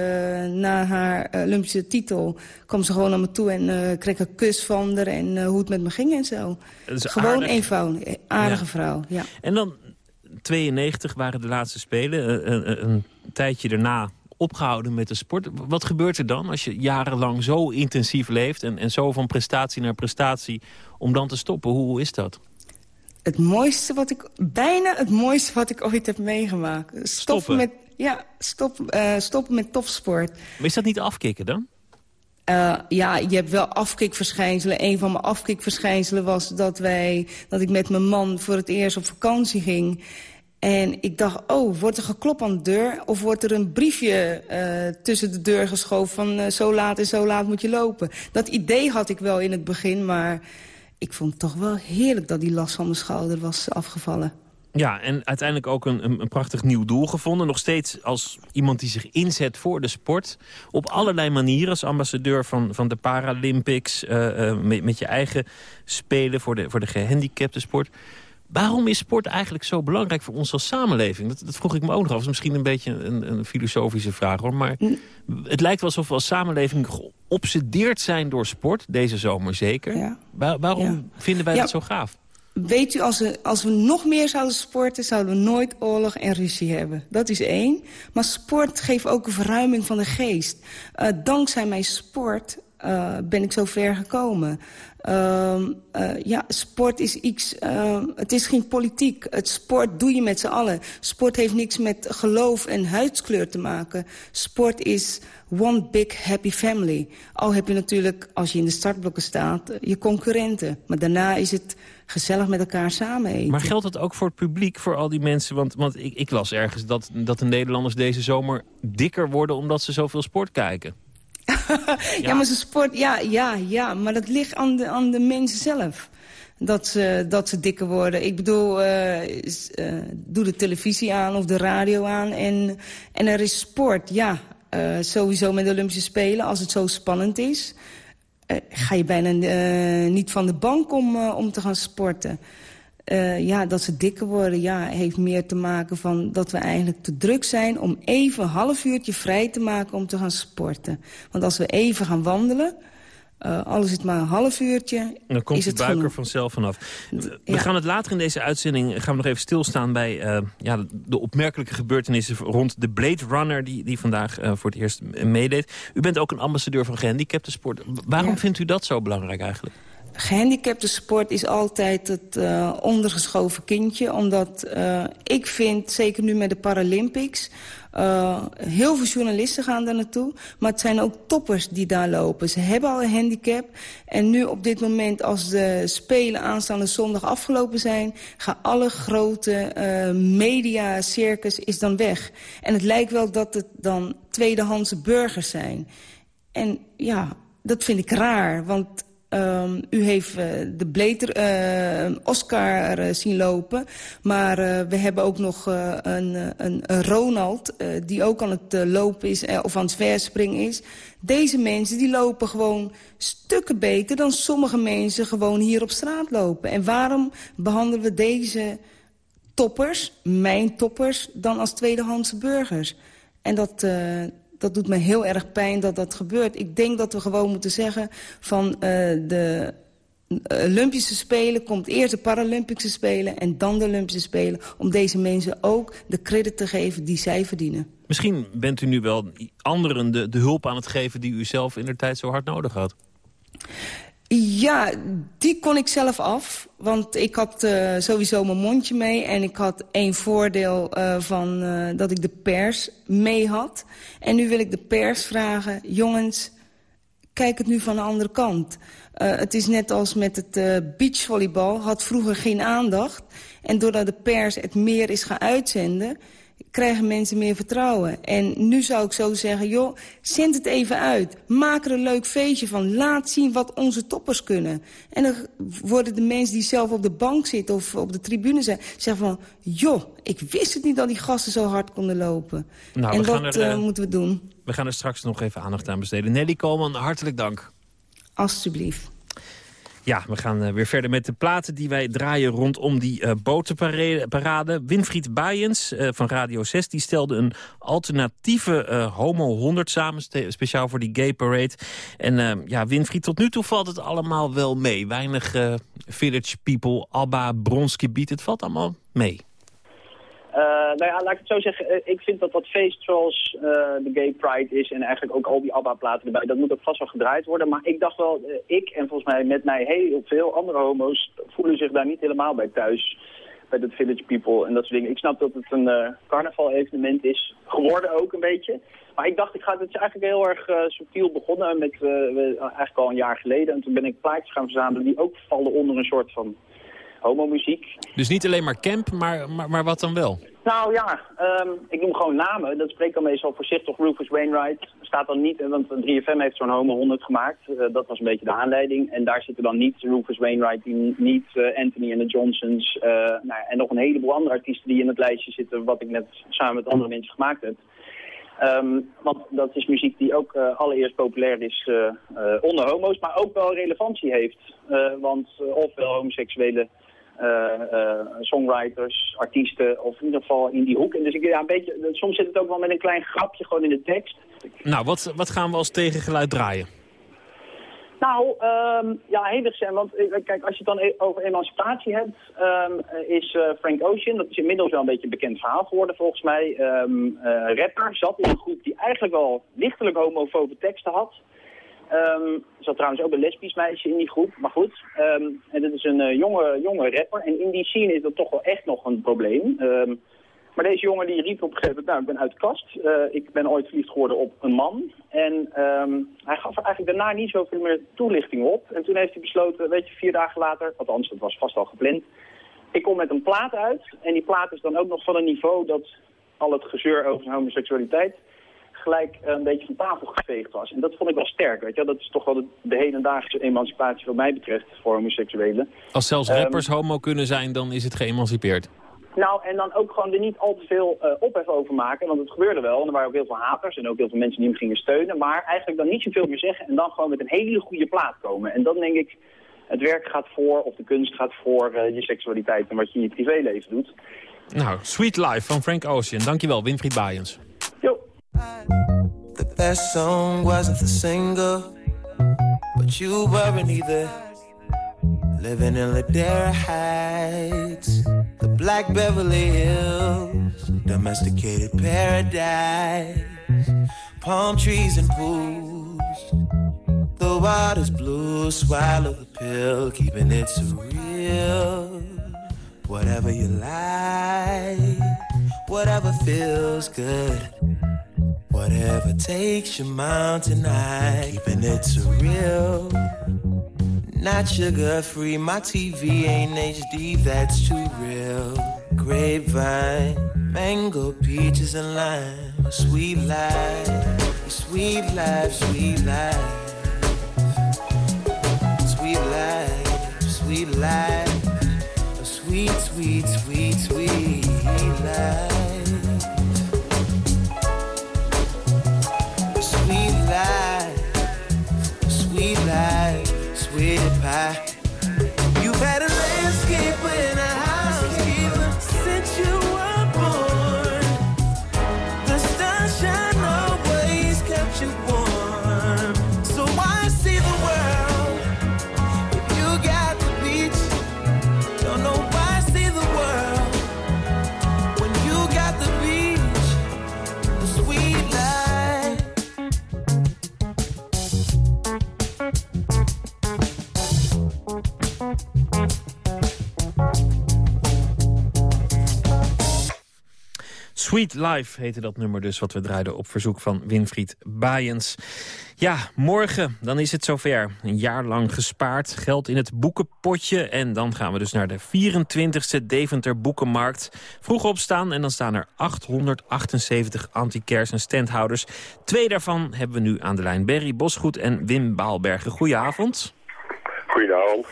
na haar Olympische titel... kwam ze gewoon naar me toe en kreeg een kus van haar en hoe het met me ging en zo. Gewoon aardig. eenvoudig. Aardige ja. vrouw, ja. En dan 92 waren de laatste Spelen. een, een tijdje daarna opgehouden met de sport. Wat gebeurt er dan als je jarenlang zo intensief leeft... en, en zo van prestatie naar prestatie om dan te stoppen? Hoe, hoe is dat? Het mooiste wat ik... Bijna het mooiste wat ik ooit heb meegemaakt. Stoppen, stoppen. met... Ja, stop, uh, stoppen met topsport. Maar is dat niet afkicken dan? Uh, ja, je hebt wel afkikverschijnselen. Een van mijn afkikverschijnselen was dat, wij, dat ik met mijn man voor het eerst op vakantie ging. En ik dacht, oh, wordt er geklopt aan de deur? Of wordt er een briefje uh, tussen de deur geschoven van uh, zo laat en zo laat moet je lopen? Dat idee had ik wel in het begin, maar ik vond het toch wel heerlijk dat die last van mijn schouder was afgevallen. Ja, en uiteindelijk ook een, een, prachtig nieuw doel gevonden. Nog steeds als iemand die zich inzet voor de sport. Op allerlei manieren als ambassadeur van, van de Paralympics. Uh, met, met je eigen spelen voor de, voor de gehandicapte sport. Waarom is sport eigenlijk zo belangrijk voor ons als samenleving? Dat, dat vroeg ik me ook nog af. Dat is misschien een beetje een, een filosofische vraag, hoor. Maar het lijkt wel alsof we als samenleving geobsedeerd zijn door sport. Deze zomer zeker. Ja. Waar, waarom vinden wij dat zo gaaf? Weet u, als we, als we nog meer zouden sporten... zouden we nooit oorlog en ruzie hebben. Dat is één. Maar sport geeft ook een verruiming van de geest. Uh, dankzij mijn sport uh, ben ik zo ver gekomen. Uh, uh, ja, sport is iets... het is geen politiek. Het sport doe je met z'n allen. Sport heeft niks met geloof en huidskleur te maken. Sport is one big happy family. Al heb je natuurlijk, als je in de startblokken staat... je concurrenten. Maar daarna is het gezellig met elkaar samen eten. Maar geldt dat ook voor het publiek, voor al die mensen? Want, want ik, ik las ergens dat, dat de Nederlanders deze zomer dikker worden... omdat ze zoveel sport kijken. ja. ja. maar ze sport, ja, ja, ja, maar dat ligt aan de, aan de mensen zelf. Dat ze, dat ze dikker worden. Ik bedoel, uh, uh, doe de televisie aan of de radio aan en, en er is sport. Ja, uh, sowieso met de Olympische Spelen, als het zo spannend is... ga je bijna niet van de bank om, om te gaan sporten. Uh, ja, dat ze dikker worden, ja, heeft meer te maken van dat we eigenlijk te druk zijn... om even een half uurtje vrij te maken om te gaan sporten. Want als we even gaan wandelen, uh, al is het maar een half uurtje... Dan komt is het de buik er vanzelf vanaf. We Ja. gaan het later in deze uitzending gaan we nog even stilstaan... bij eh, ja, de opmerkelijke gebeurtenissen rond de Blade Runner... die, die vandaag eh, voor het eerst meedeed. U bent ook een ambassadeur van gehandicapten sport. Waarom Ja. vindt u dat zo belangrijk eigenlijk? Gehandicapte sport is altijd het uh, ondergeschoven kindje. Omdat uh, ik vind, zeker nu met de Paralympics... Uh, heel veel journalisten gaan daar naartoe. Maar het zijn ook toppers die daar lopen. Ze hebben al een handicap. En nu op dit moment, als de Spelen aanstaande zondag afgelopen zijn... gaan alle grote media-circus is dan weg. En het lijkt wel dat het dan tweedehandse burgers zijn. En ja, dat vind ik raar, want... Um, u heeft uh, de Bleter, uh, Oscar uh, zien lopen. Maar we hebben ook nog een, een, een, Ronald die ook aan het lopen is of aan het verspringen is. Deze mensen die lopen gewoon stukken beter dan sommige mensen gewoon hier op straat lopen. En waarom behandelen we deze toppers, mijn toppers, dan als tweedehandse burgers? En dat dat doet me heel erg pijn dat dat gebeurt. Ik denk dat we gewoon moeten zeggen van uh, de Olympische Spelen... komt eerst de Paralympische Spelen en dan de Olympische Spelen... om deze mensen ook de credit te geven die zij verdienen. Misschien bent u nu wel anderen de, de hulp aan het geven... die u zelf in de tijd zo hard nodig had. Ja, die kon ik zelf af. Want ik had uh, sowieso mijn mondje mee. En ik had één voordeel uh, van uh, dat ik de pers mee had. En nu wil ik de pers vragen... jongens, kijk het nu van de andere kant. het is net als met het beachvolleybal. Had vroeger geen aandacht. En doordat de pers het meer is gaan uitzenden krijgen mensen meer vertrouwen. En nu zou ik zo zeggen, joh, zend het even uit. Maak er een leuk feestje van. Laat zien wat onze toppers kunnen. En dan worden de mensen die zelf op de bank zitten of op de tribune zijn... zeggen van, joh, ik wist het niet dat die gasten zo hard konden lopen. Nou, en dat er, uh, moeten we doen. We gaan er straks nog even aandacht aan besteden. Nelly Koolman, hartelijk dank. Alsjeblieft. Ja, we gaan uh, weer verder met de platen die wij draaien rondom die uh, botenparade. Winfried Baaiens uh, van Radio 6 die stelde een alternatieve Homo 100 samen... speciaal voor die gay parade. En ja, Winfried, tot nu toe valt het allemaal wel mee. Weinig village people, ABBA, Bronskibiet, het valt allemaal mee. Uh, nou ja, laat ik het zo zeggen. Ik vind dat dat feest zoals uh, de Gay Pride is en eigenlijk ook al die ABBA-platen erbij, dat moet ook vast wel gedraaid worden. Maar ik dacht wel, ik en volgens mij met mij heel veel andere homo's voelen zich daar niet helemaal bij thuis. Bij dat Village People en dat soort dingen. Ik snap dat het een carnaval-evenement is geworden ook een beetje. Maar ik dacht, ik ga, het is eigenlijk heel erg subtiel begonnen met eigenlijk al een jaar geleden. En toen ben ik plaatjes gaan verzamelen die ook vallen onder een soort van homomuziek. Dus niet alleen maar camp, maar, maar, maar wat dan wel? Nou ja, ehm, ik noem gewoon namen. Dat spreekt dan meestal voorzichtig. Rufus Wainwright staat dan niet, want 3FM heeft zo'n Homo 100 gemaakt. Eh, dat was een beetje de aanleiding. En daar zitten dan niet Rufus Wainwright, niet eh, Anthony en de Johnsons. eh, nou, en nog een heleboel andere artiesten die in het lijstje zitten, wat ik net samen met andere mensen gemaakt heb. Ehm, want dat is muziek die ook eh, allereerst populair is eh, eh, onder homo's, maar ook wel relevantie heeft. Eh, want eh, ofwel homoseksuele eh, eh, songwriters, artiesten, of in ieder geval in die hoek. En dus ik, ja, een beetje, soms zit het ook wel met een klein grapje gewoon in de tekst. Nou, wat, wat gaan we als tegengeluid draaien? Nou, ehm, ja, heel erg zijn. Want eh, kijk, als je het dan e- over emancipatie hebt, ehm, eh, is eh, Frank Ocean, dat is inmiddels wel een beetje een bekend verhaal geworden volgens mij, ehm, eh, rapper, zat in een groep die eigenlijk wel lichtelijk homofobe teksten had. Ehm, er zat trouwens ook een lesbisch meisje in die groep, maar goed. Ehm, en dit is een eh, jonge, jonge rapper. En in die scene is dat toch wel echt nog een probleem. Ehm, maar deze jongen die riep op een gegeven moment, nou ik ben uit de kast. Eh, ik ben ooit verliefd geworden op een man. En hij gaf er eigenlijk daarna niet zoveel meer toelichting op. En toen heeft hij besloten, weet je, vier dagen later, althans dat was vast al gepland. Ik kom met een plaat uit. En die plaat is dan ook nog van een niveau dat al het gezeur over zijn homoseksualiteit gelijk een beetje van tafel geveegd was. En dat vond ik wel sterk, weet je. Dat is toch wel de, de hedendaagse emancipatie wat mij betreft voor homoseksuelen. Als zelfs Ehm, rappers homo kunnen zijn, dan is het geëmancipeerd. Nou, en dan ook gewoon er niet al te veel eh, ophef over maken. Want het gebeurde wel. En er waren ook heel veel haters en ook heel veel mensen die hem gingen steunen. Maar eigenlijk dan niet zoveel meer zeggen en dan gewoon met een hele goede plaat komen. En dan denk ik, het werk gaat voor, of de kunst gaat voor eh, je seksualiteit en wat je in je privéleven doet. Nou, Sweet Life van Frank Ocean. Dankjewel, Winfried Baaiens. The best song wasn't the single, but you weren't either. Living in Ladera Heights, the Black Beverly Hills, domesticated paradise, palm trees and pools. The water's blue, swallow the pill, keeping it surreal. Whatever you like, whatever feels good. Whatever takes your mind tonight, keeping it surreal. Not sugar free, my TV ain't HD, that's too real. Grapevine, mango, peaches, and lime. Sweet life, sweet life, sweet life. Sweet life, sweet life. Sweet Life heette dat nummer dus, wat we draaiden op verzoek van Winfried Baaiens. Ja, morgen, dan is het zover. Een jaar lang gespaard, geld in het boekenpotje. En dan gaan we dus naar de 24e Deventer Boekenmarkt. Vroeg opstaan en dan staan er 878 anti-kers en standhouders. Twee daarvan hebben we nu aan de lijn. Berry Bosgoed en Wim Baalbergen. Goedenavond. Goedenavond.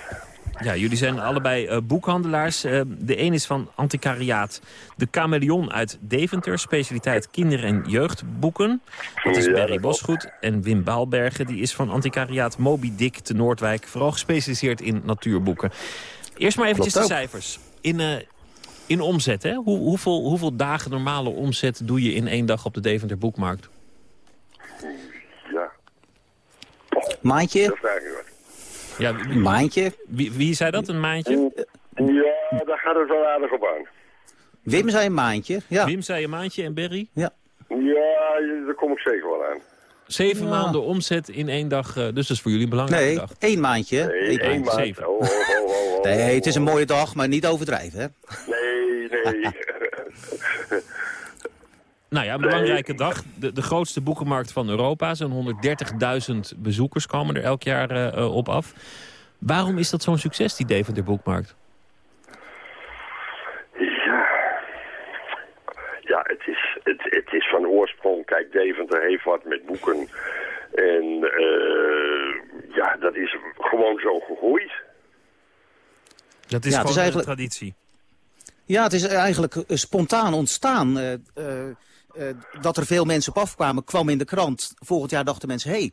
Ja, jullie zijn allebei eh, boekhandelaars. Eh, de een is van antiquariaat De Chameleon uit Deventer. Specialiteit kinder- en jeugdboeken. Dat is Berry dat Bosgoed. En Wim Baalbergen die is van antiquariaat Moby Dick te Noordwijk. Vooral gespecialiseerd in natuurboeken. Eerst maar eventjes de cijfers. In, eh, in omzet, hè? Hoe, hoeveel, hoeveel dagen normale omzet doe je in één dag op de Deventer Boekmarkt? Ja. Maandje? Dat vraag ik wat. Ja, wie, Maandje? Wie, wie zei dat, een maandje? Ja, daar gaat het wel aardig op aan. Wim zei een maandje. Ja. Wim zei een maandje en Berry? Ja. Ja, daar kom ik zeker wel aan. Zeven Ja. maanden omzet in één dag, eh, dus dat is voor jullie een belangrijke Nee, dag. één maandje. Nee, één maand. Zeven. Oh, oh, oh, oh, oh, Nee, het is een mooie dag, maar niet overdrijven, hè? Nee, nee. nou ja, een belangrijke dag. De, de, grootste boekenmarkt van Europa. Zo'n 130.000 bezoekers komen er elk jaar eh, eh, op af. Waarom is dat zo'n succes, die Deventer Boekmarkt? Ja, ja het, is, het, het is van oorsprong... Kijk, Deventer heeft wat met boeken. En eh, ja, dat is gewoon zo gegroeid. Dat is ja, is eigenlijk... traditie. Ja, het is eigenlijk spontaan ontstaan dat er veel mensen op afkwamen, kwam in de krant. Volgend jaar dachten mensen, hé, hey,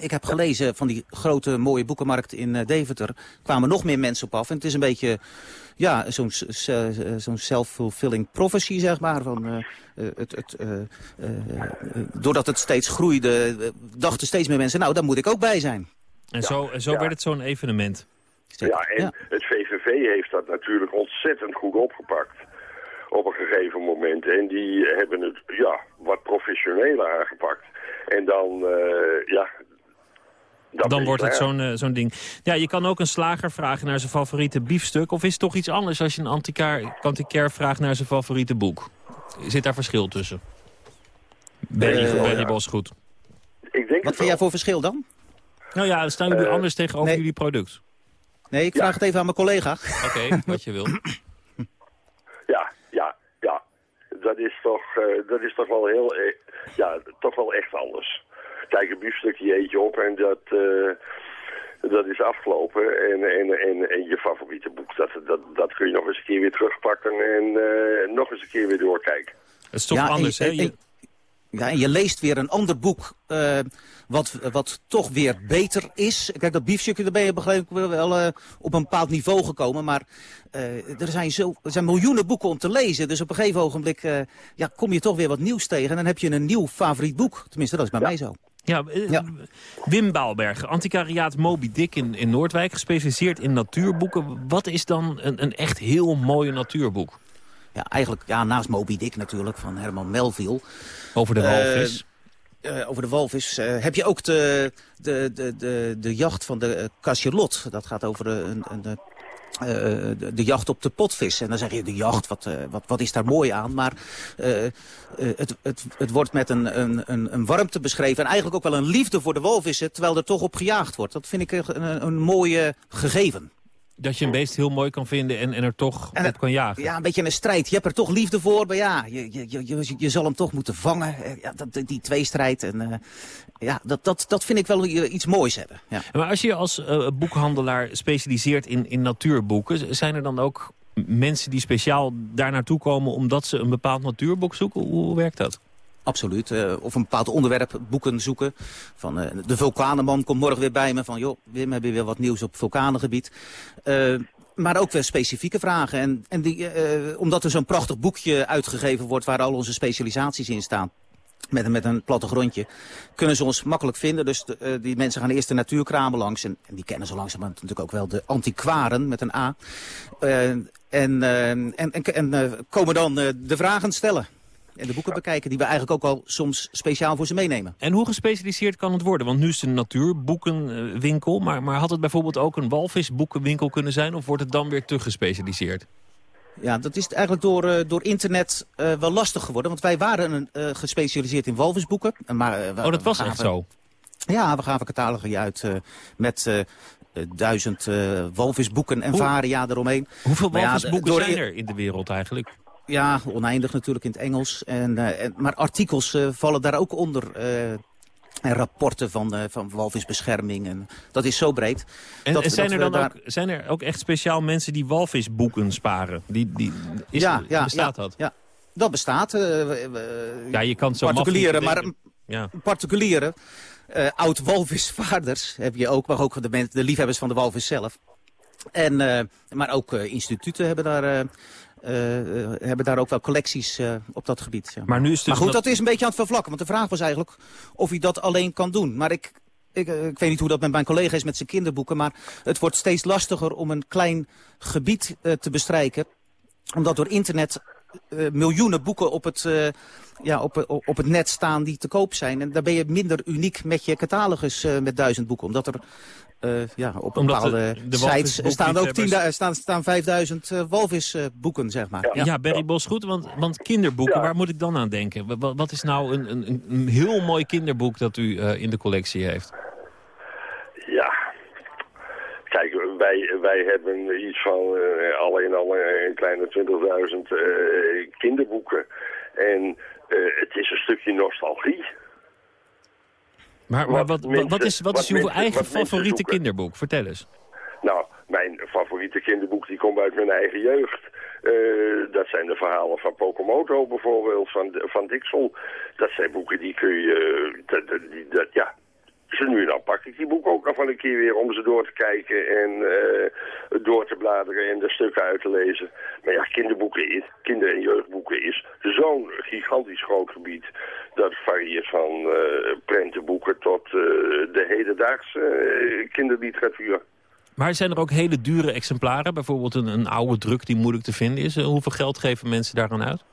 ik heb gelezen van die grote mooie boekenmarkt in eh, Deventer. kwamen nog meer mensen op af. En het is een beetje ja, zo'n eh, zo'n self-fulfilling prophecy, zeg maar. Van, eh, eh, het, het, eh, eh, eh, doordat het steeds groeide, eh, dachten steeds meer mensen... nou, daar moet ik ook bij zijn. En zo, zo ja. werd het zo'n evenement. Ja, en het VVV heeft dat natuurlijk ontzettend goed opgepakt. Op een gegeven moment. En die hebben het ja, wat professioneler aangepakt. En dan, eh, ja... ben Dan je wordt het zo'n eh, zo'n ding. Ja, je kan ook een slager vragen naar zijn favoriete biefstuk. Of is het toch iets anders als je een antiquair vraagt naar zijn favoriete boek? Zit daar verschil tussen? Berry, Eh, Berry ja. Bosgoed. Ik denk Wat vind jij voor verschil dan? Nou ja, dan staan jullie Eh, anders tegenover nee. jullie product. Nee, ik vraag het even aan mijn collega. Oké, wat je wil. Ja. Dat is toch, eh, dat is toch wel heel, eh, ja, toch wel echt anders. Kijk, een biefstukje eet je op en dat, eh, dat is afgelopen. En, en, en, en je favoriete boek, dat, dat, dat kun je nog eens een keer weer terugpakken en eh, nog eens een keer weer doorkijken. Het is toch Ja, anders, hè? En- Je- Ja, en je leest weer een ander boek eh, wat, wat toch weer beter is. Kijk, dat biefstukje, daar ben je begrepen wel eh, op een bepaald niveau gekomen. Maar eh, er, zijn zo, er zijn miljoenen boeken om te lezen. Dus op een gegeven ogenblik eh, ja, kom je toch weer wat nieuws tegen. En dan heb je een nieuw favoriet boek. Tenminste, dat is bij mij zo. Ja, Wim Baalberg, antiquariaat Moby Dick in, in Noordwijk, gespecialiseerd in natuurboeken. Wat is dan een, een echt heel mooi natuurboek? Ja, eigenlijk ja, naast Moby Dick natuurlijk, van Herman Melville. Over de Eh, walvis. eh, over de walvis. eh, heb je ook de, de, de, de, de jacht van de uh, cachalot. Dat gaat over de, een, een, de, eh, de, jacht op de potvis. En dan zeg je, de jacht, wat, eh, wat, wat is daar mooi aan? Maar eh, eh, het, het, het wordt met een, een, een, een warmte beschreven. En eigenlijk ook wel een liefde voor de walvissen, terwijl er toch op gejaagd wordt. Dat vind ik een, een, een mooie gegeven. Dat je een beest heel mooi kan vinden en, en er toch op kan jagen. Ja, een beetje een strijd. Je hebt er toch liefde voor, maar ja, je, je, je, je, zal hem toch moeten vangen. Eh, Ja, dat, die tweestrijd. En, eh, ja, dat, dat, dat vind ik wel iets moois hebben. Ja. Maar als je als eh, boekhandelaar specialiseert in, in natuurboeken... zijn er dan ook mensen die speciaal daar naartoe komen... omdat ze een bepaald natuurboek zoeken? Hoe, hoe werkt dat? Absoluut. eh, of een bepaald onderwerp boeken zoeken. Van, eh, de vulkanenman komt morgen weer bij me. Van, joh, Wim, heb je weer wat nieuws op vulkanengebied? Eh, maar ook weer specifieke vragen. En, en die, omdat er zo'n prachtig boekje uitgegeven wordt... waar al onze specialisaties in staan... Met, een- met een plattegrondje, kunnen ze ons makkelijk vinden. Dus die mensen gaan eerst de natuurkramen langs. En, die kennen zo langzamerhand natuurlijk ook wel de antiquaren met een A. En en, en, en komen dan de vragen stellen. En de boeken bekijken die we eigenlijk ook al soms speciaal voor ze meenemen. En hoe gespecialiseerd kan het worden? Want nu is het een natuurboekenwinkel... maar, maar had het bijvoorbeeld ook een walvisboekenwinkel kunnen zijn... of wordt het dan weer te gespecialiseerd? Ja, dat is eigenlijk door, eh, door internet eh, wel lastig geworden. Want wij waren een, eh, gespecialiseerd in walvisboeken. En Maar, eh, Oh, dat was echt zo? Ja, we gaven catalogie uit eh, met eh, eh, duizend eh, walvisboeken en Hoe- varia eromheen. Hoeveel ja, walvisboeken zijn er in de wereld eigenlijk? Ja, oneindig natuurlijk in het Engels. En, eh, en, maar artikels eh, vallen daar ook onder. eh, en rapporten van, van walvisbescherming. En dat is zo breed. En, dat- en zijn, dat er dan daar- ook, zijn er ook echt speciaal mensen die walvisboeken sparen? Die, die, is, ja, ja, bestaat ja, dat? Ja, dat bestaat. Ja, je kan zo particulieren, maar. Ja. particulieren. Oud-walvisvaarders heb je ook, maar ook de, de liefhebbers van de walvis zelf. En, maar ook instituten hebben daar, hebben daar ook wel collecties eh, op dat gebied. Maar nu is dus maar goed, dat- dat is een beetje aan het vervlakken. Want de vraag was eigenlijk of hij dat alleen kan doen. Maar ik, ik, eh, ik weet niet hoe dat met mijn collega is met zijn kinderboeken. Maar het wordt steeds lastiger om een klein gebied eh, te bestrijken. Omdat door internet eh, miljoenen boeken op het, eh, ja, op, op, het net staan die te koop zijn. En daar ben je minder uniek met je catalogus eh, met duizend boeken. Omdat er eh, ja, op Omdat de- bepaalde de sites staan ook 10.000 staan, staan 5000 eh, walvisboeken, zeg maar. Ja, Berry Bos, goed, want, want kinderboeken, waar moet ik dan aan denken? Wa- wa- Wat, is nou een, een, een heel mooi kinderboek dat u eh, in de collectie heeft? Ja. Kijk, wij, wij hebben iets van uh, alle in alle een kleine 20.000 uh, kinderboeken. En eh, het is een stukje nostalgie. Maar, maar wat, mensen- wat is, wat wat is uw mensen- eigen favoriete zoeken. kinderboek? Vertel eens. Nou, mijn favoriete kinderboek die komt uit mijn eigen jeugd. Eh, dat zijn de verhalen van Pokemoto bijvoorbeeld, van, van Dixel. Dat zijn boeken die kun je... eh, Dat, dat, die- dat, ja, zo nu dan pak ik die boeken ook nog wel een keer weer om ze door te kijken en eh, door te bladeren en de stukken uit te lezen. Maar ja, kinderboeken is, kinder- en jeugdboeken is zo'n gigantisch groot gebied. Dat varieert van eh, prentenboeken tot eh, de hedendaagse eh, kinderliteratuur. Maar zijn er ook hele dure exemplaren? Bijvoorbeeld een, een oude druk die moeilijk te vinden is. Hoeveel geld geven mensen daaraan uit?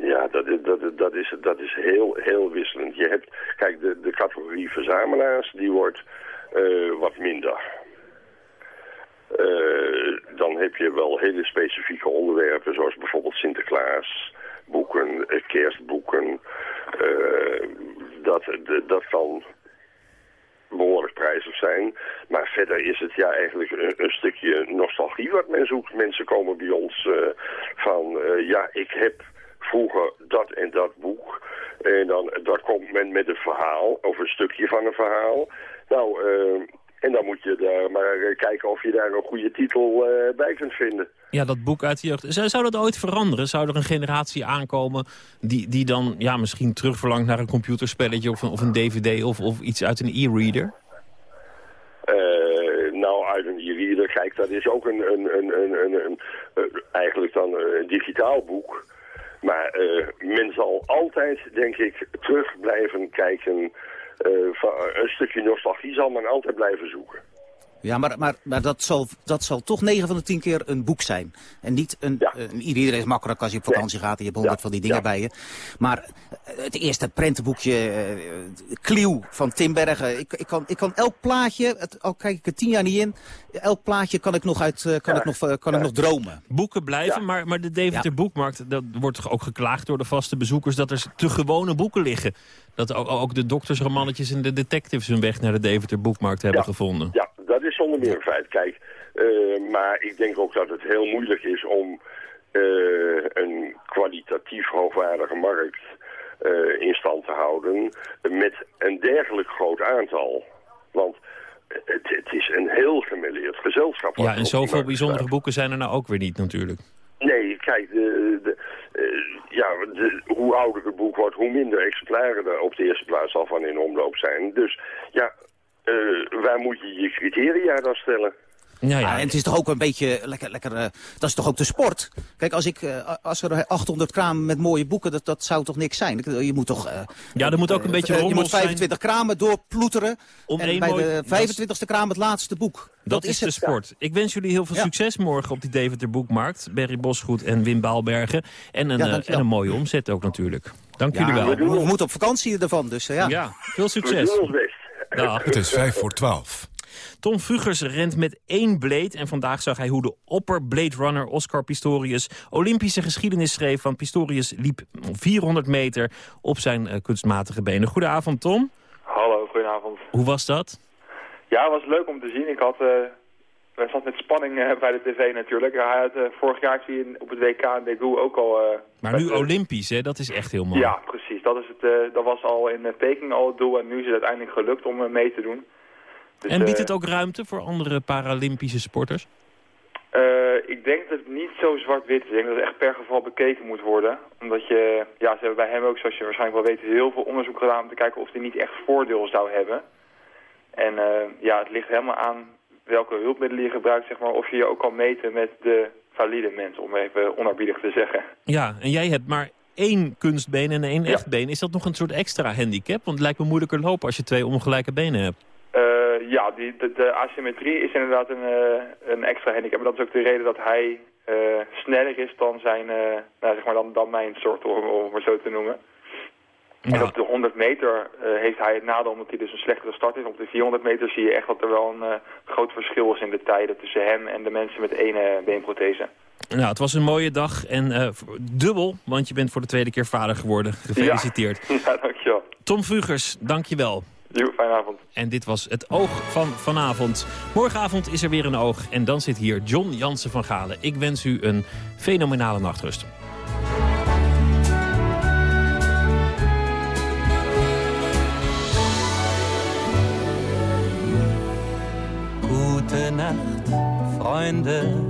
Ja, dat is, dat, dat is, dat is heel, heel wisselend. Je hebt, kijk, de, de categorie verzamelaars, die wordt wat minder. Dan heb je wel hele specifieke onderwerpen, zoals bijvoorbeeld Sinterklaas, boeken, eh, kerstboeken. Eh, dat, de- dat kan behoorlijk prijzig zijn. Maar verder is het ja eigenlijk een, stukje nostalgie wat men zoekt. Mensen komen bij ons eh, van, eh, ja, ik heb vroeger dat en dat boek. En dan, dan komt men met een verhaal, of een stukje van een verhaal. Nou, eh, en dan moet je daar maar eh, kijken of je daar een goede titel eh, bij kunt vinden. Ja, dat boek uit de jeugd. Zou, zou dat ooit veranderen? Zou er een generatie aankomen die, die dan ja, misschien terugverlangt naar een computerspelletje of een, of een dvd of, of iets uit een e-reader? Eh, nou, uit een e-reader, kijk, dat is ook een, een, een, een, een, een- eigenlijk dan een digitaal boek. Maar eh, men zal altijd, denk ik, terug blijven kijken. Eh, een stukje nostalgie zal men altijd blijven zoeken. Ja, maar, maar, maar dat, zal, dat zal toch 9 van de 10 keer een boek zijn. En niet een... een iedereen is makkelijk als je op vakantie gaat en je hebt honderd van die dingen bij je. Maar eh, het eerste prentenboekje, eh Klieuw van Tim Bergen. Ik, ik, kan, ik kan elk plaatje, het, al kijk ik er tien jaar niet in... elk plaatje kan ik nog, uit, eh, kan ik nog, kan ik nog dromen. Boeken blijven, maar, maar de Deventer Boekmarkt... dat wordt toch ook geklaagd door de vaste bezoekers... dat er te gewone boeken liggen. Dat ook, ook de doktersromannetjes en de detectives hun weg naar de Deventer Boekmarkt hebben gevonden. Ja, meer een feit. Kijk, eh, maar ik denk ook dat het heel moeilijk is om eh, een kwalitatief hoogwaardige markt eh, in stand te houden met een dergelijk groot aantal. Want het, het is een heel gemêleerd gezelschap. Ja, en zoveel bijzondere staat. boeken zijn er nou ook weer niet natuurlijk. Nee, kijk, de, de, ja, de, hoe ouder het boek wordt, hoe minder exemplaren er op de eerste plaats al van in omloop zijn. Dus ja, eh, waar moet je je criteria dan stellen? Ja, ja. en het is toch ook een beetje lekker, lekker eh, dat is toch ook de sport. Kijk, als, ik, eh, als er 800 kramen met mooie boeken, dat, dat zou toch niks zijn? Je moet toch... eh, Ja, er moet ook een beetje Je moet 25 kramen doorploeteren. Om en bij mooi- de 25ste kraam het laatste boek. Dat, is de sport. Ik wens jullie heel veel Ja. succes morgen op die Deventer Boekmarkt. Berry Bosgoed en Wim Baalbergen. En een, en een mooie omzet ook natuurlijk. Dank Ja, jullie wel. we, we moeten op vakantie ervan, dus eh, ja. Ja, veel succes. We doen ons best. Dag. Het is vijf voor twaalf. Tom Vugers rent met één blade. En vandaag zag hij hoe de opper Blade Runner Oscar Pistorius... Olympische geschiedenis schreef. Want Pistorius liep 400 meter op zijn eh, kunstmatige benen. Goedenavond, Tom. Hallo, goedenavond. Hoe was dat? Ja, het was leuk om te zien. Ik had, uh, zat met spanning eh, bij de tv natuurlijk. Hij had, eh, vorig jaar zie je op het WK in Daegu ook al... eh, Maar nu eh, Olympisch, hè? Dat is echt heel mooi. Ja, precies. Dat, is het, eh, dat was al in eh, Peking al het doel en nu is het uiteindelijk gelukt om eh, mee te doen. Dus, en biedt het ook ruimte voor andere Paralympische sporters? Ik denk dat het niet zo zwart-wit is. Ik denk dat het echt per geval bekeken moet worden. Omdat je, ja, ze hebben bij hem ook, zoals je waarschijnlijk wel weet, heel veel onderzoek gedaan om te kijken of hij niet echt voordeel zou hebben. En ja, het ligt helemaal aan welke hulpmiddelen je gebruikt, zeg maar, of je je ook kan meten met de valide mensen, om even onaarbiedig te zeggen. Ja, en jij hebt maar één kunstbeen en één echt been. Is dat nog een soort extra handicap? Want het lijkt me moeilijker lopen als je twee ongelijke benen hebt. Eh, ja, die, de, de asymmetrie is inderdaad een, eh, een extra handicap. En dat is ook de reden dat hij eh, sneller is dan zijn, nou, zeg maar dan, dan mijn soort, om, om het maar zo te noemen. En op de 100 meter heeft hij het nadeel omdat hij dus een slechtere start is. Op de 400 meter zie je echt dat er wel een groot verschil is in de tijden tussen hem en de mensen met één beenprothese. Nou, het was een mooie dag en eh, dubbel, want je bent voor de tweede keer vader geworden. Gefeliciteerd. Ja, ja dankjewel. Tom Vugers, dankjewel. Jo, fijne avond. En dit was Het Oog van vanavond. Morgenavond is er weer een oog en dan zit hier John Jansen van Galen. Ik wens u een fenomenale nachtrust. Goedenacht, vrienden.